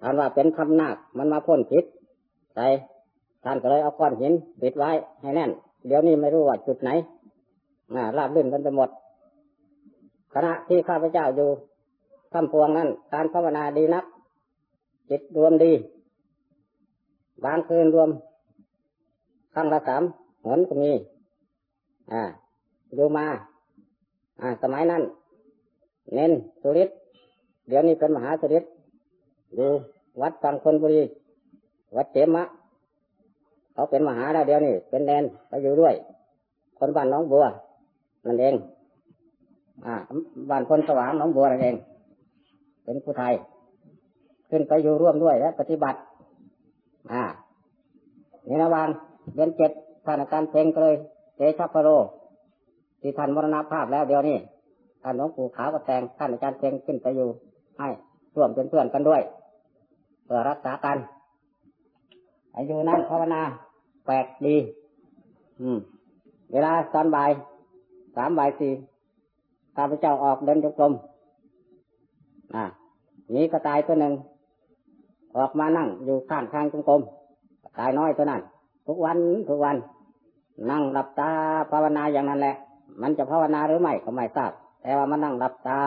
ท่านว่าเป็นคำนาคมันมาพ่นพิษใส่ท่านก็เลยเอาก้อนหินปิดไว้ให้แน่น เดี๋ยวนี้ไม่รู้ว่าจุดไหนอ่าลาบลื่นกันไปหมด ขณะที่ข้าพเจ้าอยู่ทำพวงนั้น การภาวนาดีนัก จิตรวมดี บางคืนรวมครั้งละสามหนก็มี อ่าอยู่มา อ่า สมัยนั้น เน้นสุริตเดี๋ยวนี้เป็นมหาสุริตอยู่วัดฟังคนบุรี วัดเจมะ เขาเป็นมหาแล้วเดี๋ยวนี้เป็นแนนไปอยู่ด้วย คนบ้านน้องบัวนั่นเอง อ่า บ้านคนสว่างน้องบัวนั่นเอง เป็นผู้ไทย ขึ้นไปอยู่ร่วมด้วยและปฏิบัติ อ่าในระหว่างเดือนเจ็ดท่านอาจารย์เพลงก็เลยเตชะพโรที่ท่านมรณภาพแล้วเดี๋ยวนี้ท่านหลวงปู่ขาวก็แต่งท่านอาจารย์เพลงขึ้นไปอยู่ ให้ร่วมเป็นเพื่อนกันด้วยเพื่อรักษากันอายุนั้นภาวนาแปลกดี อืม เวลาตอนบ่ายสามบ่ายสี่ข้าพเจ้าออกเดินจงกรมอ่ามีกระต่ายตัวหนึ่ง ออกมานั่งอยู่ข้างทางจงกรมกระต่ายน้อยตัวนั้น ทุกวันทุกวัน นั่งหลับตาภาวนาอย่างนั้นแหละ มันจะภาวนาหรือไม่ก็ไม่ทราบ แต่ว่ามันนั่งหลับตา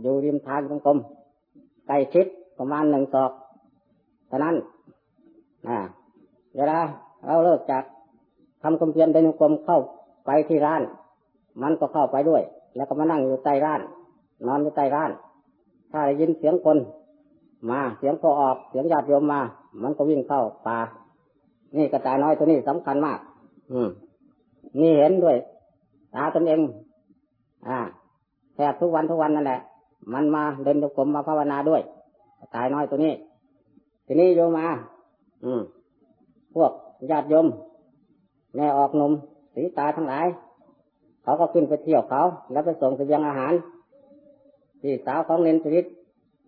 อยู่ริมทางจงกรมใกล้ชิดประมาณหนึ่งศอกเท่านั้นอ่าเวลาเราเลิกจากทำความเพียรเดินกรมเข้าไปที่ร้าน มันก็เข้าไปด้วย แล้วก็มานั่งอยู่ใต้ร้าน นอนอยู่ใต้ร้าน ถ้าได้ยินเสียงคน มาเสียงพอออกเสียงญาติโยมมา มันก็วิ่งเข้าป่า นี่กระต่ายน้อยตัวนี้สำคัญมาก อืมนี่เห็นด้วยตาตนเอง อ่าแทบทุกวันทุกวันนั่นแหละ มันมาเดินจงกรมมาภาวนาด้วยกระต่ายน้อยตัวนี้ ทีนี้โยมมา อืม พวกญาติโยมแม่ออกนมสีตาทั้งหลาย เขาก็ขึ้นไปเที่ยวเขา แล้วไปส่งเสบียงอาหารที่สาวของเลนสริต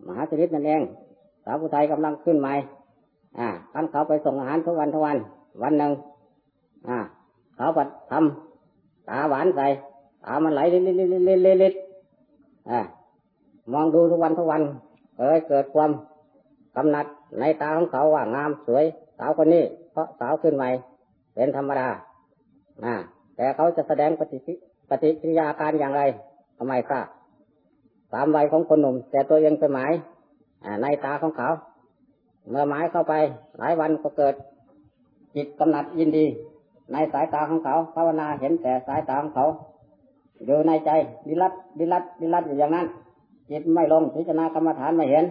มหาสริตนั่นเองาวผู้ไทยกำลังขึ้นใหม่ อ่าท่านเขาไปส่งอาหารทุกวันทุกวัน วันหนึ่งอ่า เขาปัดทำตาหวานใส่ตามันไหลลิลิลิลิลิลิลิอ่ามองดูทุกวันทุกวันเอ้ยเกิดความกำหนัดในตาของเขาว่างามสวย สาวคนนี้ เพราะสาวขึ้นใหม่ เป็นธรรมดาอ่าแต่เขาจะแสดงปฏิปฏิกิริยาการอย่างไรทำไมทราบตามวัยของคนหนุ่ม แต่ตัวเองเป็นหมาย ในตาของเขา เมื่อหมายเข้าไป หลายวันก็เกิด จิตกำหนัดยินดี ในสายตาของเขาภาวนาเห็นแต่สายตาของเขา อยู่ในใจดิลัดดิลัดดิลัดอยู่อย่างนั้น จิตไม่ลงพิจารณากรรมฐานไม่เห็น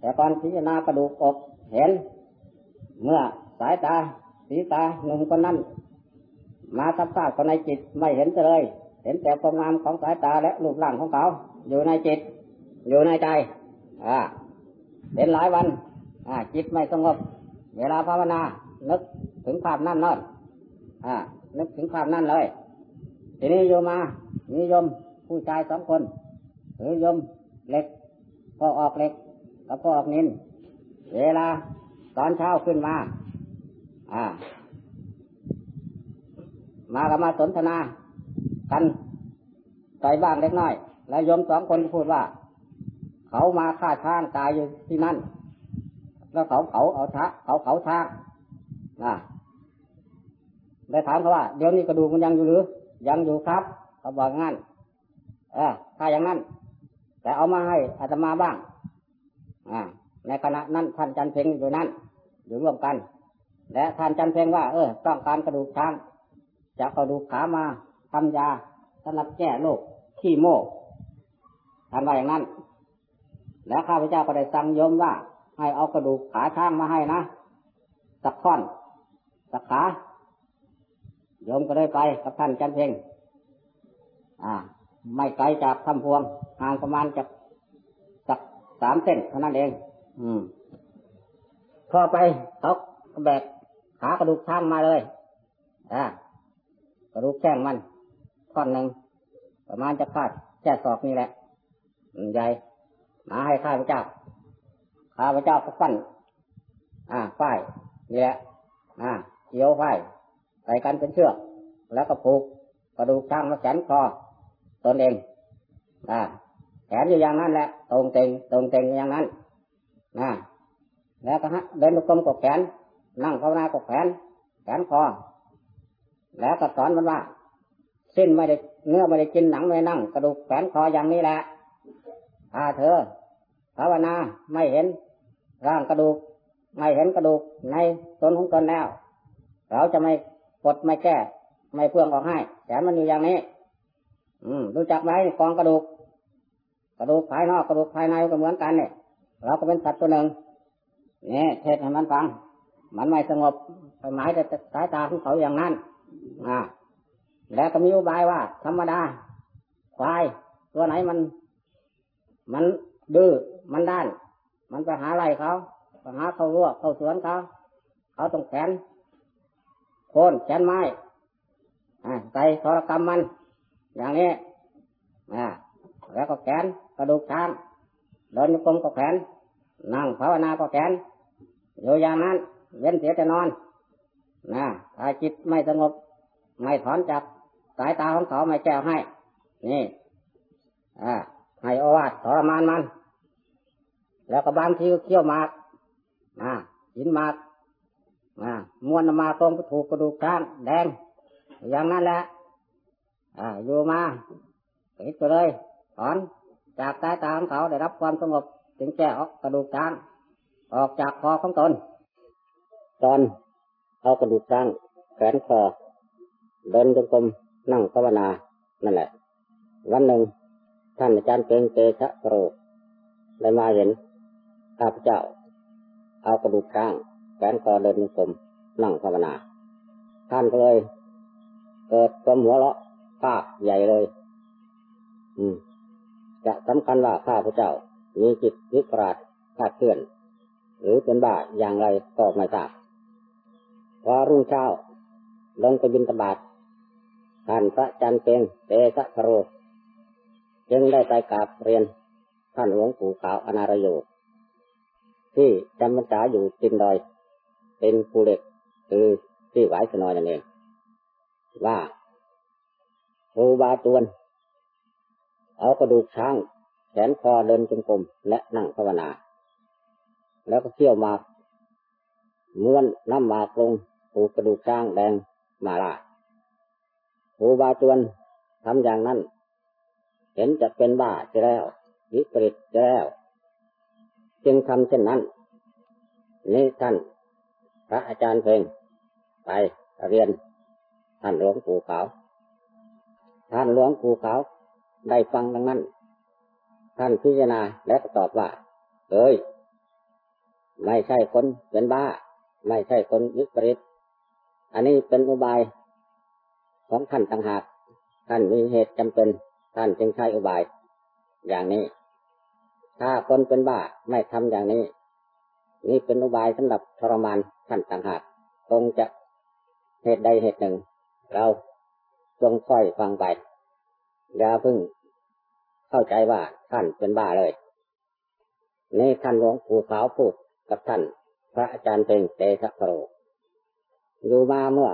แต่ก่อนพิจารณากระดูกอกเห็น เมื่อสายตาสีตาหนุ่มคนนั้นมาสัมภาษณ์คนในจิตไม่เห็นเลย เห็นแต่ความงามของสายตาและรูปร่างของเขา อยู่ในจิต อยู่ในใจ อ่าเห็นหลายวัน อ่า จิตไม่สงบ เวลาภาวนา นึกถึงภาพนั่นนอนอ่า นึกถึงภาพนั่นเลย ทีนี้โยมานิยมผู้ชายสองคนหรือยมเหล็กพอออกเหล็กกับพอออกนินเวลาตอนเช้าขึ้นมา อ่า มากับมาสนทนา กันไปบ้างเล็กน้อย แล้วยมสองคนพูดว่า เขามาฆ่าช้างตายอยู่ที่นั่น แล้วเขาเผาเอาช้าเขาเผาช้างนะได้ถามเขาว่า เดี๋ยวนี้กระดูกมันยังอยู่หรือ ยังอยู่ครับเขาบอกงั้นเออถ้าอย่างนั้น แต่เอามาให้อาตมาบ้าง อ่า ในขณะนั้นท่านจันเพ็งอยู่นั่นอยู่ร่วมกัน และท่านจันเพ็งว่า เออ ต้องการกระดูกช้างจะกระดูกขามาทำยาสำหรับแก้โรคขี้โม่ท่านว่าอย่างนั้น แล้วข้าพเจ้าก็ได้สั่งโยมว่า ให้เอากระดูกขาช้างมาให้นะสักท่อนสักขาโยมก็ได้ไปกับท่านจันเพ็งอ่า ไม่ไกลจากทำพวงห่างประมาณจากสักสามเส้นเท่านั้นเอง อืมพอไปเขาแบกขากระดูกช้างมาเลยอ่ากระดูกแข้งมันท่อนหนึ่งประมาณจะคาดแค่ศอกนี่แหละใหญ่ มาให้ข้าพเจ้า ข้าพเจ้าก็ฟัน อ่าฝ้ายนี่แหละอ่าเกี่ยวฝ้ายใส่กันเป็นเชือก แล้วก็ผูกกระดูกช้างมาแขนคอตนเอง อ่า แขนอยู่อย่างนั้นแหละ ตรงเต็งตรงเต็งอย่างนั้นนะแล้วก็ฮะเดินกกลมกบแขน นั่งภาวนากบแขน แขนคอ แล้วก็สอนมันว่า สิ้นไม่ได้เนื้อไม่ได้กินหนังไม่นั่ง กระดูกแขนคออย่างนี้แหละ ถ้าเธอภาวนาไม่เห็นร่างกระดูก ไม่เห็นกระดูกในตนของตนแล้ว เราจะไม่กดไม่แก้ ไม่เพื่องออกให้ แต่มันอยู่อย่างนี้ อืมรู้จักไหมกองกระดูก กระดูกภายนอกกระดูกภายในก็เหมือนกันเนี่ยเราก็เป็นสัตว์ตัวหนึ่งเนี่ยเทศให้มันฟัง มันไม่สงบไปหมายแต่สายตาของเขาอย่างนั้น อ่า แล้วก็มีอุบายว่า ธรรมดาควายตัวไหนมัน มันดื้อมันด้าน มันไปหาอะไรเขาไปหาเขารั่วเขาสวนเขาเขาต้องแขนโคนแขนไม้ใส่ทรกรรมมัน อย่างนี้แล้วก็แขนกระดูกช้างเดินกลมก็แขน นั่งภาวนาก็แขนอยู่อย่างนั้น เว้นเสียแต่นอนนะถ้าจิตไม่สงบ ไม่ถอนจากสายตาของเขาไม่แก้ให้ นี่ อ่า ให้อวาดทรมานมัน แล้วก็บางทีก็เคี่ยวมากอ่าหินมากอ่าม้วนมาตรงก็ถูกกระดูกช้างแดง อย่างนั้นแหละ อ่าอยู่มาติดไปเลยถอนจากสายตาของเขาได้รับความสงบจึงแก้ออกกระดูกช้างออกจากคอของตนตอนเอากระดูกช้างแขนคอเดินจงกรมนั่งภาวนานั่นแหละ วันหนึ่ง ท่านอาจารย์เกงเตชะโกรได้มาเห็นข้าพเจ้า เอากระดูกช้างแขนคอเดินจงกรมนั่งภาวนา ท่านก็เลย เกิดความหัวเราะภาคใหญ่เลย อืม จะสำคัญว่าข้าพเจ้า มีจิตวิปราชคาดเคลื่อน หรือเป็นบ้าอย่างไรก็ไม่ทราบพอรุ่งเช้า ลงไปบินตบาทท่านพระจันเปงเตสะคโร จึงได้ไปกราบเรียนท่านหลวงปู่ขาวอนารโยที่จำพรรษาอยู่จินดอย เป็นภูเล็กคือที่ไหวสนอยนั่นเอง ว่าครูบาตวน เอากระดูกช้างแขนคอเดินจงกรมและนั่งภาวนา แล้วก็เที่ยวมาม้วนน้ำหมากลงปูกระดูกช้างแดงมาลาครูบาตวนทำอย่างนั้น เห็นจะเป็นบ้าจะแล้ววิปริตจะแล้ว จึงทำเช่นนั้นนี่ท่านพระอาจารย์เพลงไปเรียนท่านหลวงปู่ขาว ท่านหลวงปู่ขาวได้ฟังดังนั้น ท่านพิจารณาและตอบว่า เอ้ย ไม่ใช่คนเป็นบ้า ไม่ใช่คนวิปริต อันนี้เป็นอุบายของท่านต่างหาก ท่านมีเหตุจำเป็น ท่านจึงใช้อุบาย อย่างนี้ ถ้าคนเป็นบ้าไม่ทำอย่างนี้ นี่เป็นอุบายสำหรับทรมานท่านต่างหากคงจะเหตุใดเหตุหนึ่ง เราจงค่อยฟังไปอย่าพิ่งเข้าใจว่าท่านเป็นบ้าเลยนี่ท่านหลวงปู่ขาวพูดกับท่านพระอาจารย์เป็นเตชะโรอยู่มาเมื่อ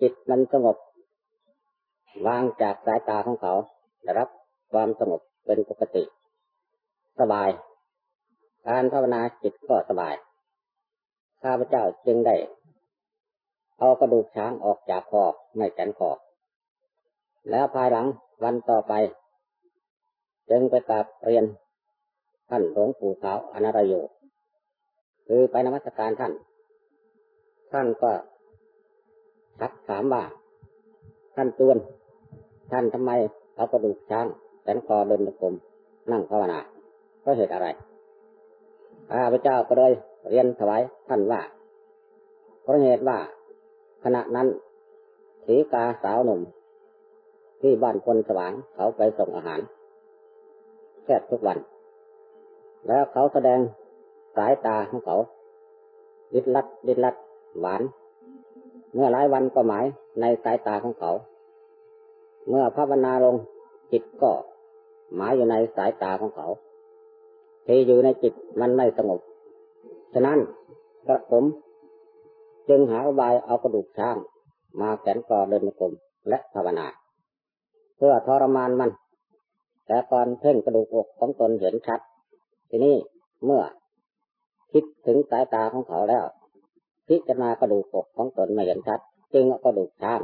จิตมันสงบวางจากสายตาของเขา ได้รับความสงบเป็นปกติ สบาย การภาวนาจิตก็สบาย ข้าพเจ้าจึงได้ เอากระดูกช้างออกจากคอไม่แขนคอแล้วภายหลังวันต่อไป จึงไปกราบเรียนท่านหลวงปู่ขาวอนารโยคือไปนมัสการท่าน ท่านก็ทักถามว่า ท่านตวน ท่านทำไม เอากระดูกช้างแขนคอเดินกลมนั่งภาวนาก็เหตุอะไรข้าพเจ้าก็เลยเรียนถวายท่านว่าเพราะเหตุว่าขณะนั้นสีกาสาวหนุ่ม ที่บ้านคนสว่างเขาไปส่งอาหารแค่ทุกวัน แล้วเขาแสดงสายตาของเขา ดิดลัดดิดลัดหวาน เมื่อหลายวันก็หมายในสายตาของเขา เมื่อภาวนาลงจิตก็หมายอยู่ในสายตาของเขาที่อยู่ในจิตมันไม่สงบ ฉะนั้นกระผมจึงหาอุบายเอากระดูกช้าง มาแขนกอเดินกลมและภาวนา เพื่อทรมานมัน แต่ก่อนเพ่งกระดูกอกของตนเห็นชัด ทีนี้เมื่อคิดถึงสายตาของเขาแล้ว พิจารณากระดูกอกของตนไม่เห็นชัด จึงเอากระดูกช้าง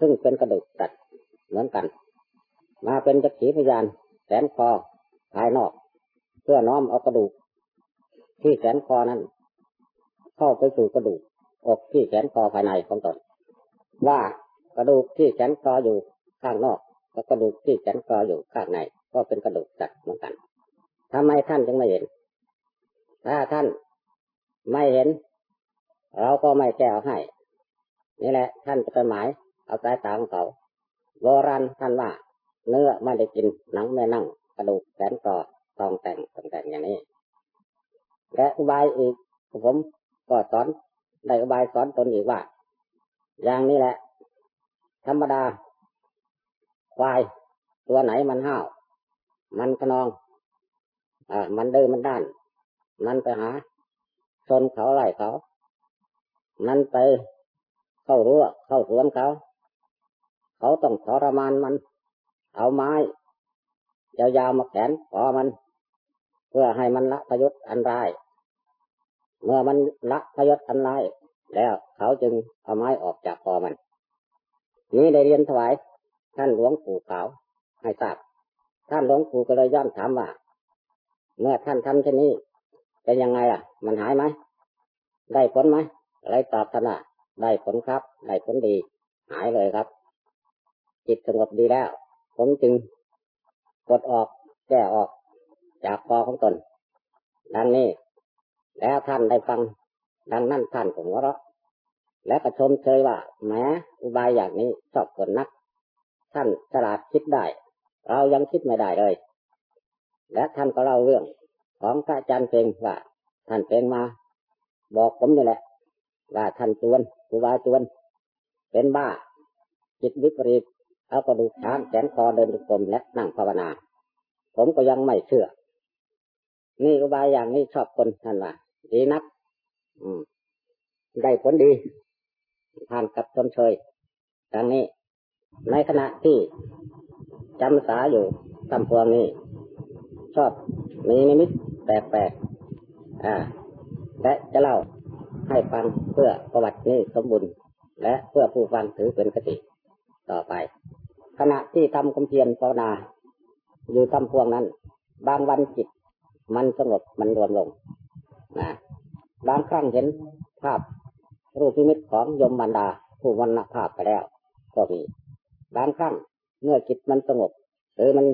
ซึ่งเป็นกระดูกสัตว์ เหมือนกัน มาเป็นจักขีพยานแขนคอภายนอก เพื่อน้อมเอากระดูก ที่แขนคอนั้น เข้าไปสู่กระดูกอกที่แขนคอภายในของตนว่ากระดูกที่แขนคออยู่ข้างนอกกับกระดูกที่แขนคออยู่ข้างใน ก็เป็นกระดูกสัตว์เหมือนกันทำไมท่านจึงไม่เห็น ถ้าท่านไม่เห็น เราก็ไม่แก้ให้นี่แหละ ท่านจะไปหมาย เอาสายตาของเขา โบราณท่านว่า เนื้อไม่ได้กินหนังไม่นั่ง กระดูกแขนคอตองแต่งตองแต่งอย่างนี้ และอุบายอีกผมก็สอนได้อุบายสอนตนอีกว่า อย่างนี้แหละ ธรรมดา ควายตัวไหนมันห้าว มันขนองอ่ามันเดินมันด้าน มันไปหาชนเขาไล่เขา มันไปเข้ารั้วเข้าสวนเขา เขาต้องทรมานมัน เอาไม้ยาวๆมาแขนคอมัน เพื่อให้มันละพยุตอันร้าย เมื่อมันละพยศอันร้ายแล้วเขาจึงเอาไม้ออกจากคอมัน นี้ได้เรียนถวายท่านหลวงปู่ขาวให้ทราบ ท่านหลวงปู่ก็เลยย้อนถามว่า เมื่อท่านทำเช่นนี้เป็นยังไงอะ มันหายไหม ได้ผลไหมอะไรตอบท่านว่าได้ผลครับ ได้ผลดี หายเลยครับ จิตสงบดีแล้ว ผมจึงกดออกแก้ออกจากคอของตน ดังนี้ แล้วท่านได้ฟัง ดังนั้นท่านผมว่าเราะและก็ชมเชยว่าแม้อุบายอย่างนี้ชอบคนนัก ท่านฉลาดคิดได้ เรายังคิดไม่ได้เลย และท่านก็เล่าเรื่องของพระอาจารย์เพลงว่า ท่านเพลงมา บอกผมนี่แหละ ว่าท่านจวนครูบาจวน เป็นบ้า จิตวิปริต เอากระดูกช้างแขนคอเดินกลมและนั่งภาวนา ผมก็ยังไม่เชื่อ นี่อุบายอย่างนี้ชอบคนท่านว่าดีนัก อืม ได้ผลดีผ่านกับชมเชยดังนี้ ในขณะที่จำสาอยู่ตำพวงนี้ ชอบมีนิมิตแปลกๆอ่า และจะเล่าให้ฟังเพื่อประวัตินี้สมบูรณ์และเพื่อผู้ฟังถือเป็นคติต่อไป ขณะที่ทำคมเพียรภาวนา อยู่ตำพวงนั้น บางวันจิต มันสงบมันรวมลงนะบางครั้งเห็นภาพรูปพิมิตของยมบรรดา ผู้วันภาพไปแล้วก็มีบางครั้งเมื่อจิตมันสงบหรือมัน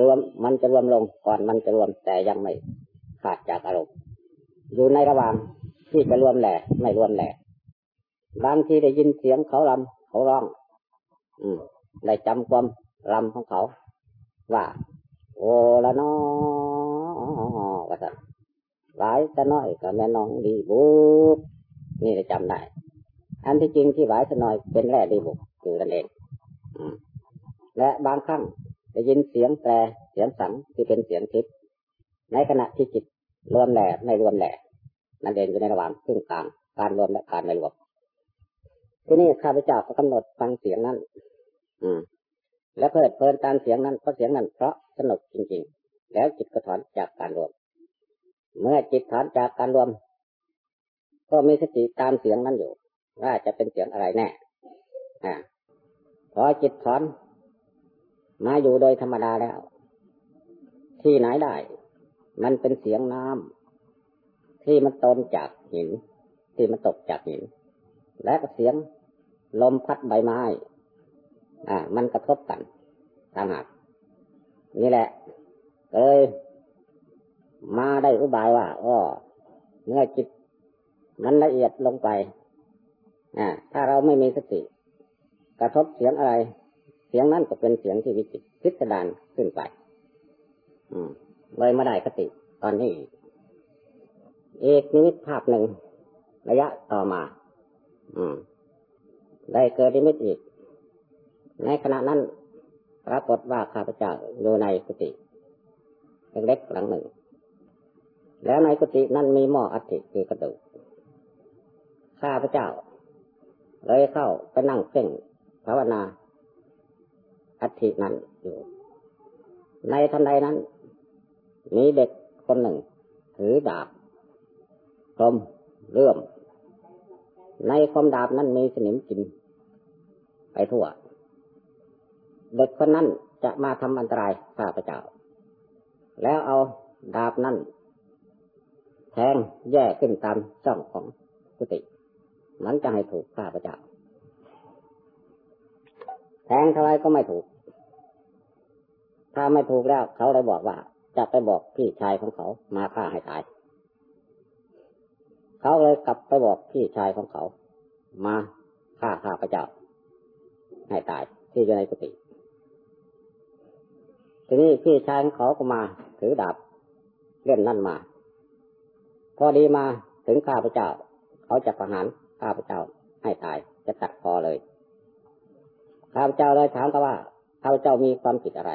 รวมมันจะรวมลงก่อนมันจะรวมแต่ยังไม่ขาดจากอารมณ์อยู่ในระหว่างที่จะรวมแหล่ไม่รวมแหล่บางทีได้ยินเสียงเขาลำเขาร้อง อืม ได้จำความลำของเขา ว่า โอละนอว่าสันหลายจะน้อยกับแม่น้องดีบุกนี่ได้จำได้ อันที่จริงที่หลายจะน้อยเป็นแร่ดีบุกคือนั่นเองและบางครั้งได้ยินเสียงแต่เสียงสังที่เป็นเสียงทิพย์ในขณะที่จิตรวมแหล่ไม่รวมแหล่นั่นเองอยู่ในระหว่างครึ่งกลางการรวมและการไม่รวมที่นี่ข้าพเจ้าก็กำหนดฟังเสียงนั้น อืมและเพลิดเพลินตามเสียงนั้นเพราะเสียงนั้นเพราะสนุกจริง ๆ แล้วจิตก็ถอนจากการรวม เมื่อจิตถอนจากการรวม ก็มีสติตามเสียงนั้นอยู่ ว่าจะเป็นเสียงอะไรแน่อ่าพอจิตถอนมาอยู่โดยธรรมดาแล้ว ที่ไหนได้ มันเป็นเสียงน้ำที่มันตนจากหิน ที่มันตกจากหิน และก็เสียงลมพัดใบไม้ อ่า มันกระทบกันตางหากนี่แหละเลยมาได้อุบายว่าอ้อเมื่อจิตมันละเอียดลงไปอ่าถ้าเราไม่มีสติ กระทบเสียงอะไร เสียงนั้นก็เป็นเสียงที่วิจิตพิสดารขึ้นไป อืมเลยมาได้คติ ตอนนี้เอกนิมิตภาพหนึ่งระยะต่อมา อืม ได้เกิดนิมิตอีก ในขณะนั้นปรากฏว่าข้าพเจ้าอยู่ในกุฏิเล็กๆหลังหนึ่ง แล้วในกุฏินั้นมีหม้ออัฐิคือกระดูกข้าพเจ้า เลยเข้าไปนั่งเพ่งภาวนาอัฐินั้นอยู่ ในทันใดนั้น มีเด็กคนหนึ่ง ถือดาบคมเรื่อม ในคมดาบนั้นมีสนิมกิน ไปทั่ว เด็กคนนั้นจะมาทำอันตรายข้าพเจ้า แล้วเอาดาบนั้นแทงแย่ขึ้นตามช่องของกุฏิมันจะให้ถูกข้าพเจ้า แทงเท่าไรก็ไม่ถูก ถ้าไม่ถูกแล้ว เขาเลยบอกว่า จะไปบอกพี่ชายของเขามาฆ่าให้ตาย เขาเลยกลับไปบอกพี่ชายของเขา มาฆ่าข้าพเจ้า ให้ตายที่อยู่ในกุฏิ ทีนี้พี่ชายของเขาก็มาถือดาบเล่นนั่นมา พอดีมาถึงข้าพเจ้า เขาจะประหารข้าพเจ้าให้ตายจะตัดคอเลย ข้าพเจ้าเลยถามกันว่าข้าพเจ้ามีความผิดอะไร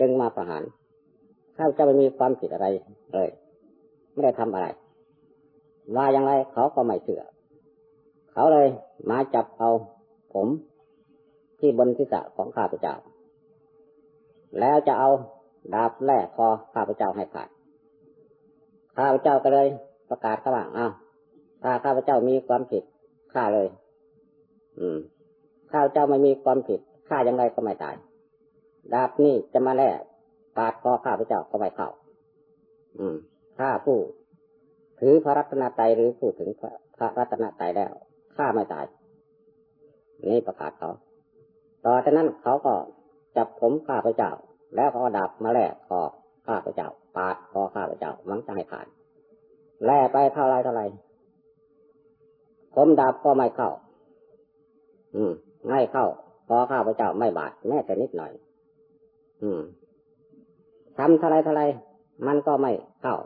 จึงมาประหารข้าพเจ้าไม่มีความผิดอะไรเลยไม่ได้ทำอะไรว่าอย่างไรเขาก็ไม่เชื่อ เขาเลยมาจับเอาผมที่บนศีรษะของข้าพเจ้า แล้วจะเอาดาบแล่คอข้าพเจ้าให้ขาด ข้าพเจ้าก็เลยประกาศว่าอ้าถ้าข้าพเจ้ามีความผิดฆ่าเลย อืม ข้าพเจ้าไม่มีความผิดฆ่าย่างไรก็ไม่ตาย ดาบนี่จะมาแล่ปาดคอข้าพเจ้าก็ไม่เข้า อืมฆ่าผู้ถือพระรัตนตรัยหรือพูดถึงพระรัตนตรัยแล้วฆ่าไม่ตาย นี่ประกาศเขา ต่อจากนั้นเขาก็ จับผมข้าพเจ้า แล้วเขาดาบมาแล่คอข้าพเจ้า ปาดคอข้าพเจ้ามังจะให้ขาดแล่ไปเท่าไรเท่าไรผมดาบก็ไม่เข้า อืม ไม่เข้าคอข้าพเจ้าไม่บาดแม้แต่นิดหน่อย อืมทำเท่าไรเท่าไรมันก็ไม่เข้า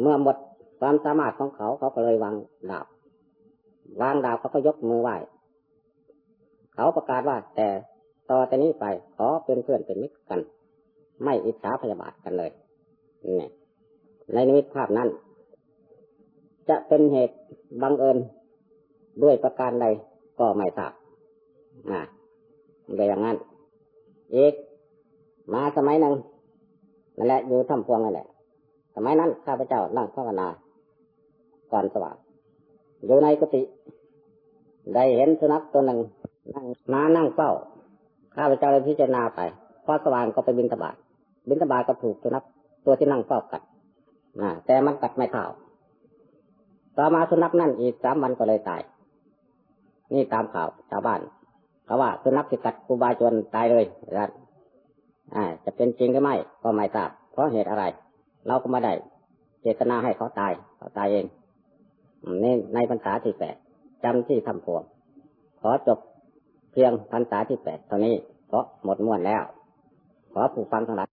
เมื่อหมดความสามารถของเขาเขาก็เลยวางดาบวางดาบเขาก็ยกมือไหว้เขาประกาศว่า แต่ ต่อแต่นี้ไปขอเป็นเพื่อนเป็นมิตรกัน ไม่อิจฉาพยาบาทกันเลยนี่ในนิมิตภาพนั้น จะเป็นเหตุบังเอิญด้วยประการใดก็ไม่ทราบนะก็อย่างนั้นอีกมาสมัยหนึ่งนั่นแหละอยู่ถ้ำพวงนั่นแหละ สมัยนั้นข้าพเจ้านั่งภาวนาก่อนสว่างอยู่ในกุฏิได้เห็นสุนัขตัวหนึ่งนั่งมานั่งเฝ้า ข้าพเจ้าเลยพิจารณาไปพอสว่างก็ไปบินตบาทบินตบาทก็ถูกสุนัขตัวที่นั่งเฝ้ากัดแต่มันกัดไม่เข้าต่อมาสุนัขนั่นอีกสามวันก็เลยตาย นี่ตามข่าวชาวบ้านเขาว่าสุนัขที่กัดครูบาจนตายเลยนะอ่า จะเป็นจริงหรือไม่ก็ไม่ทราบเพราะเหตุอะไร เราก็ไม่ได้ เจตนาให้เขาตายเขาตายเองนี่ในพรรษาที่แปดจำที่ทำพวงขอจบ เพียงพรรษาที่แปดเท่านี้เพราะหมดม้วนแล้ว ขอผู้ฟังทั้งหลาย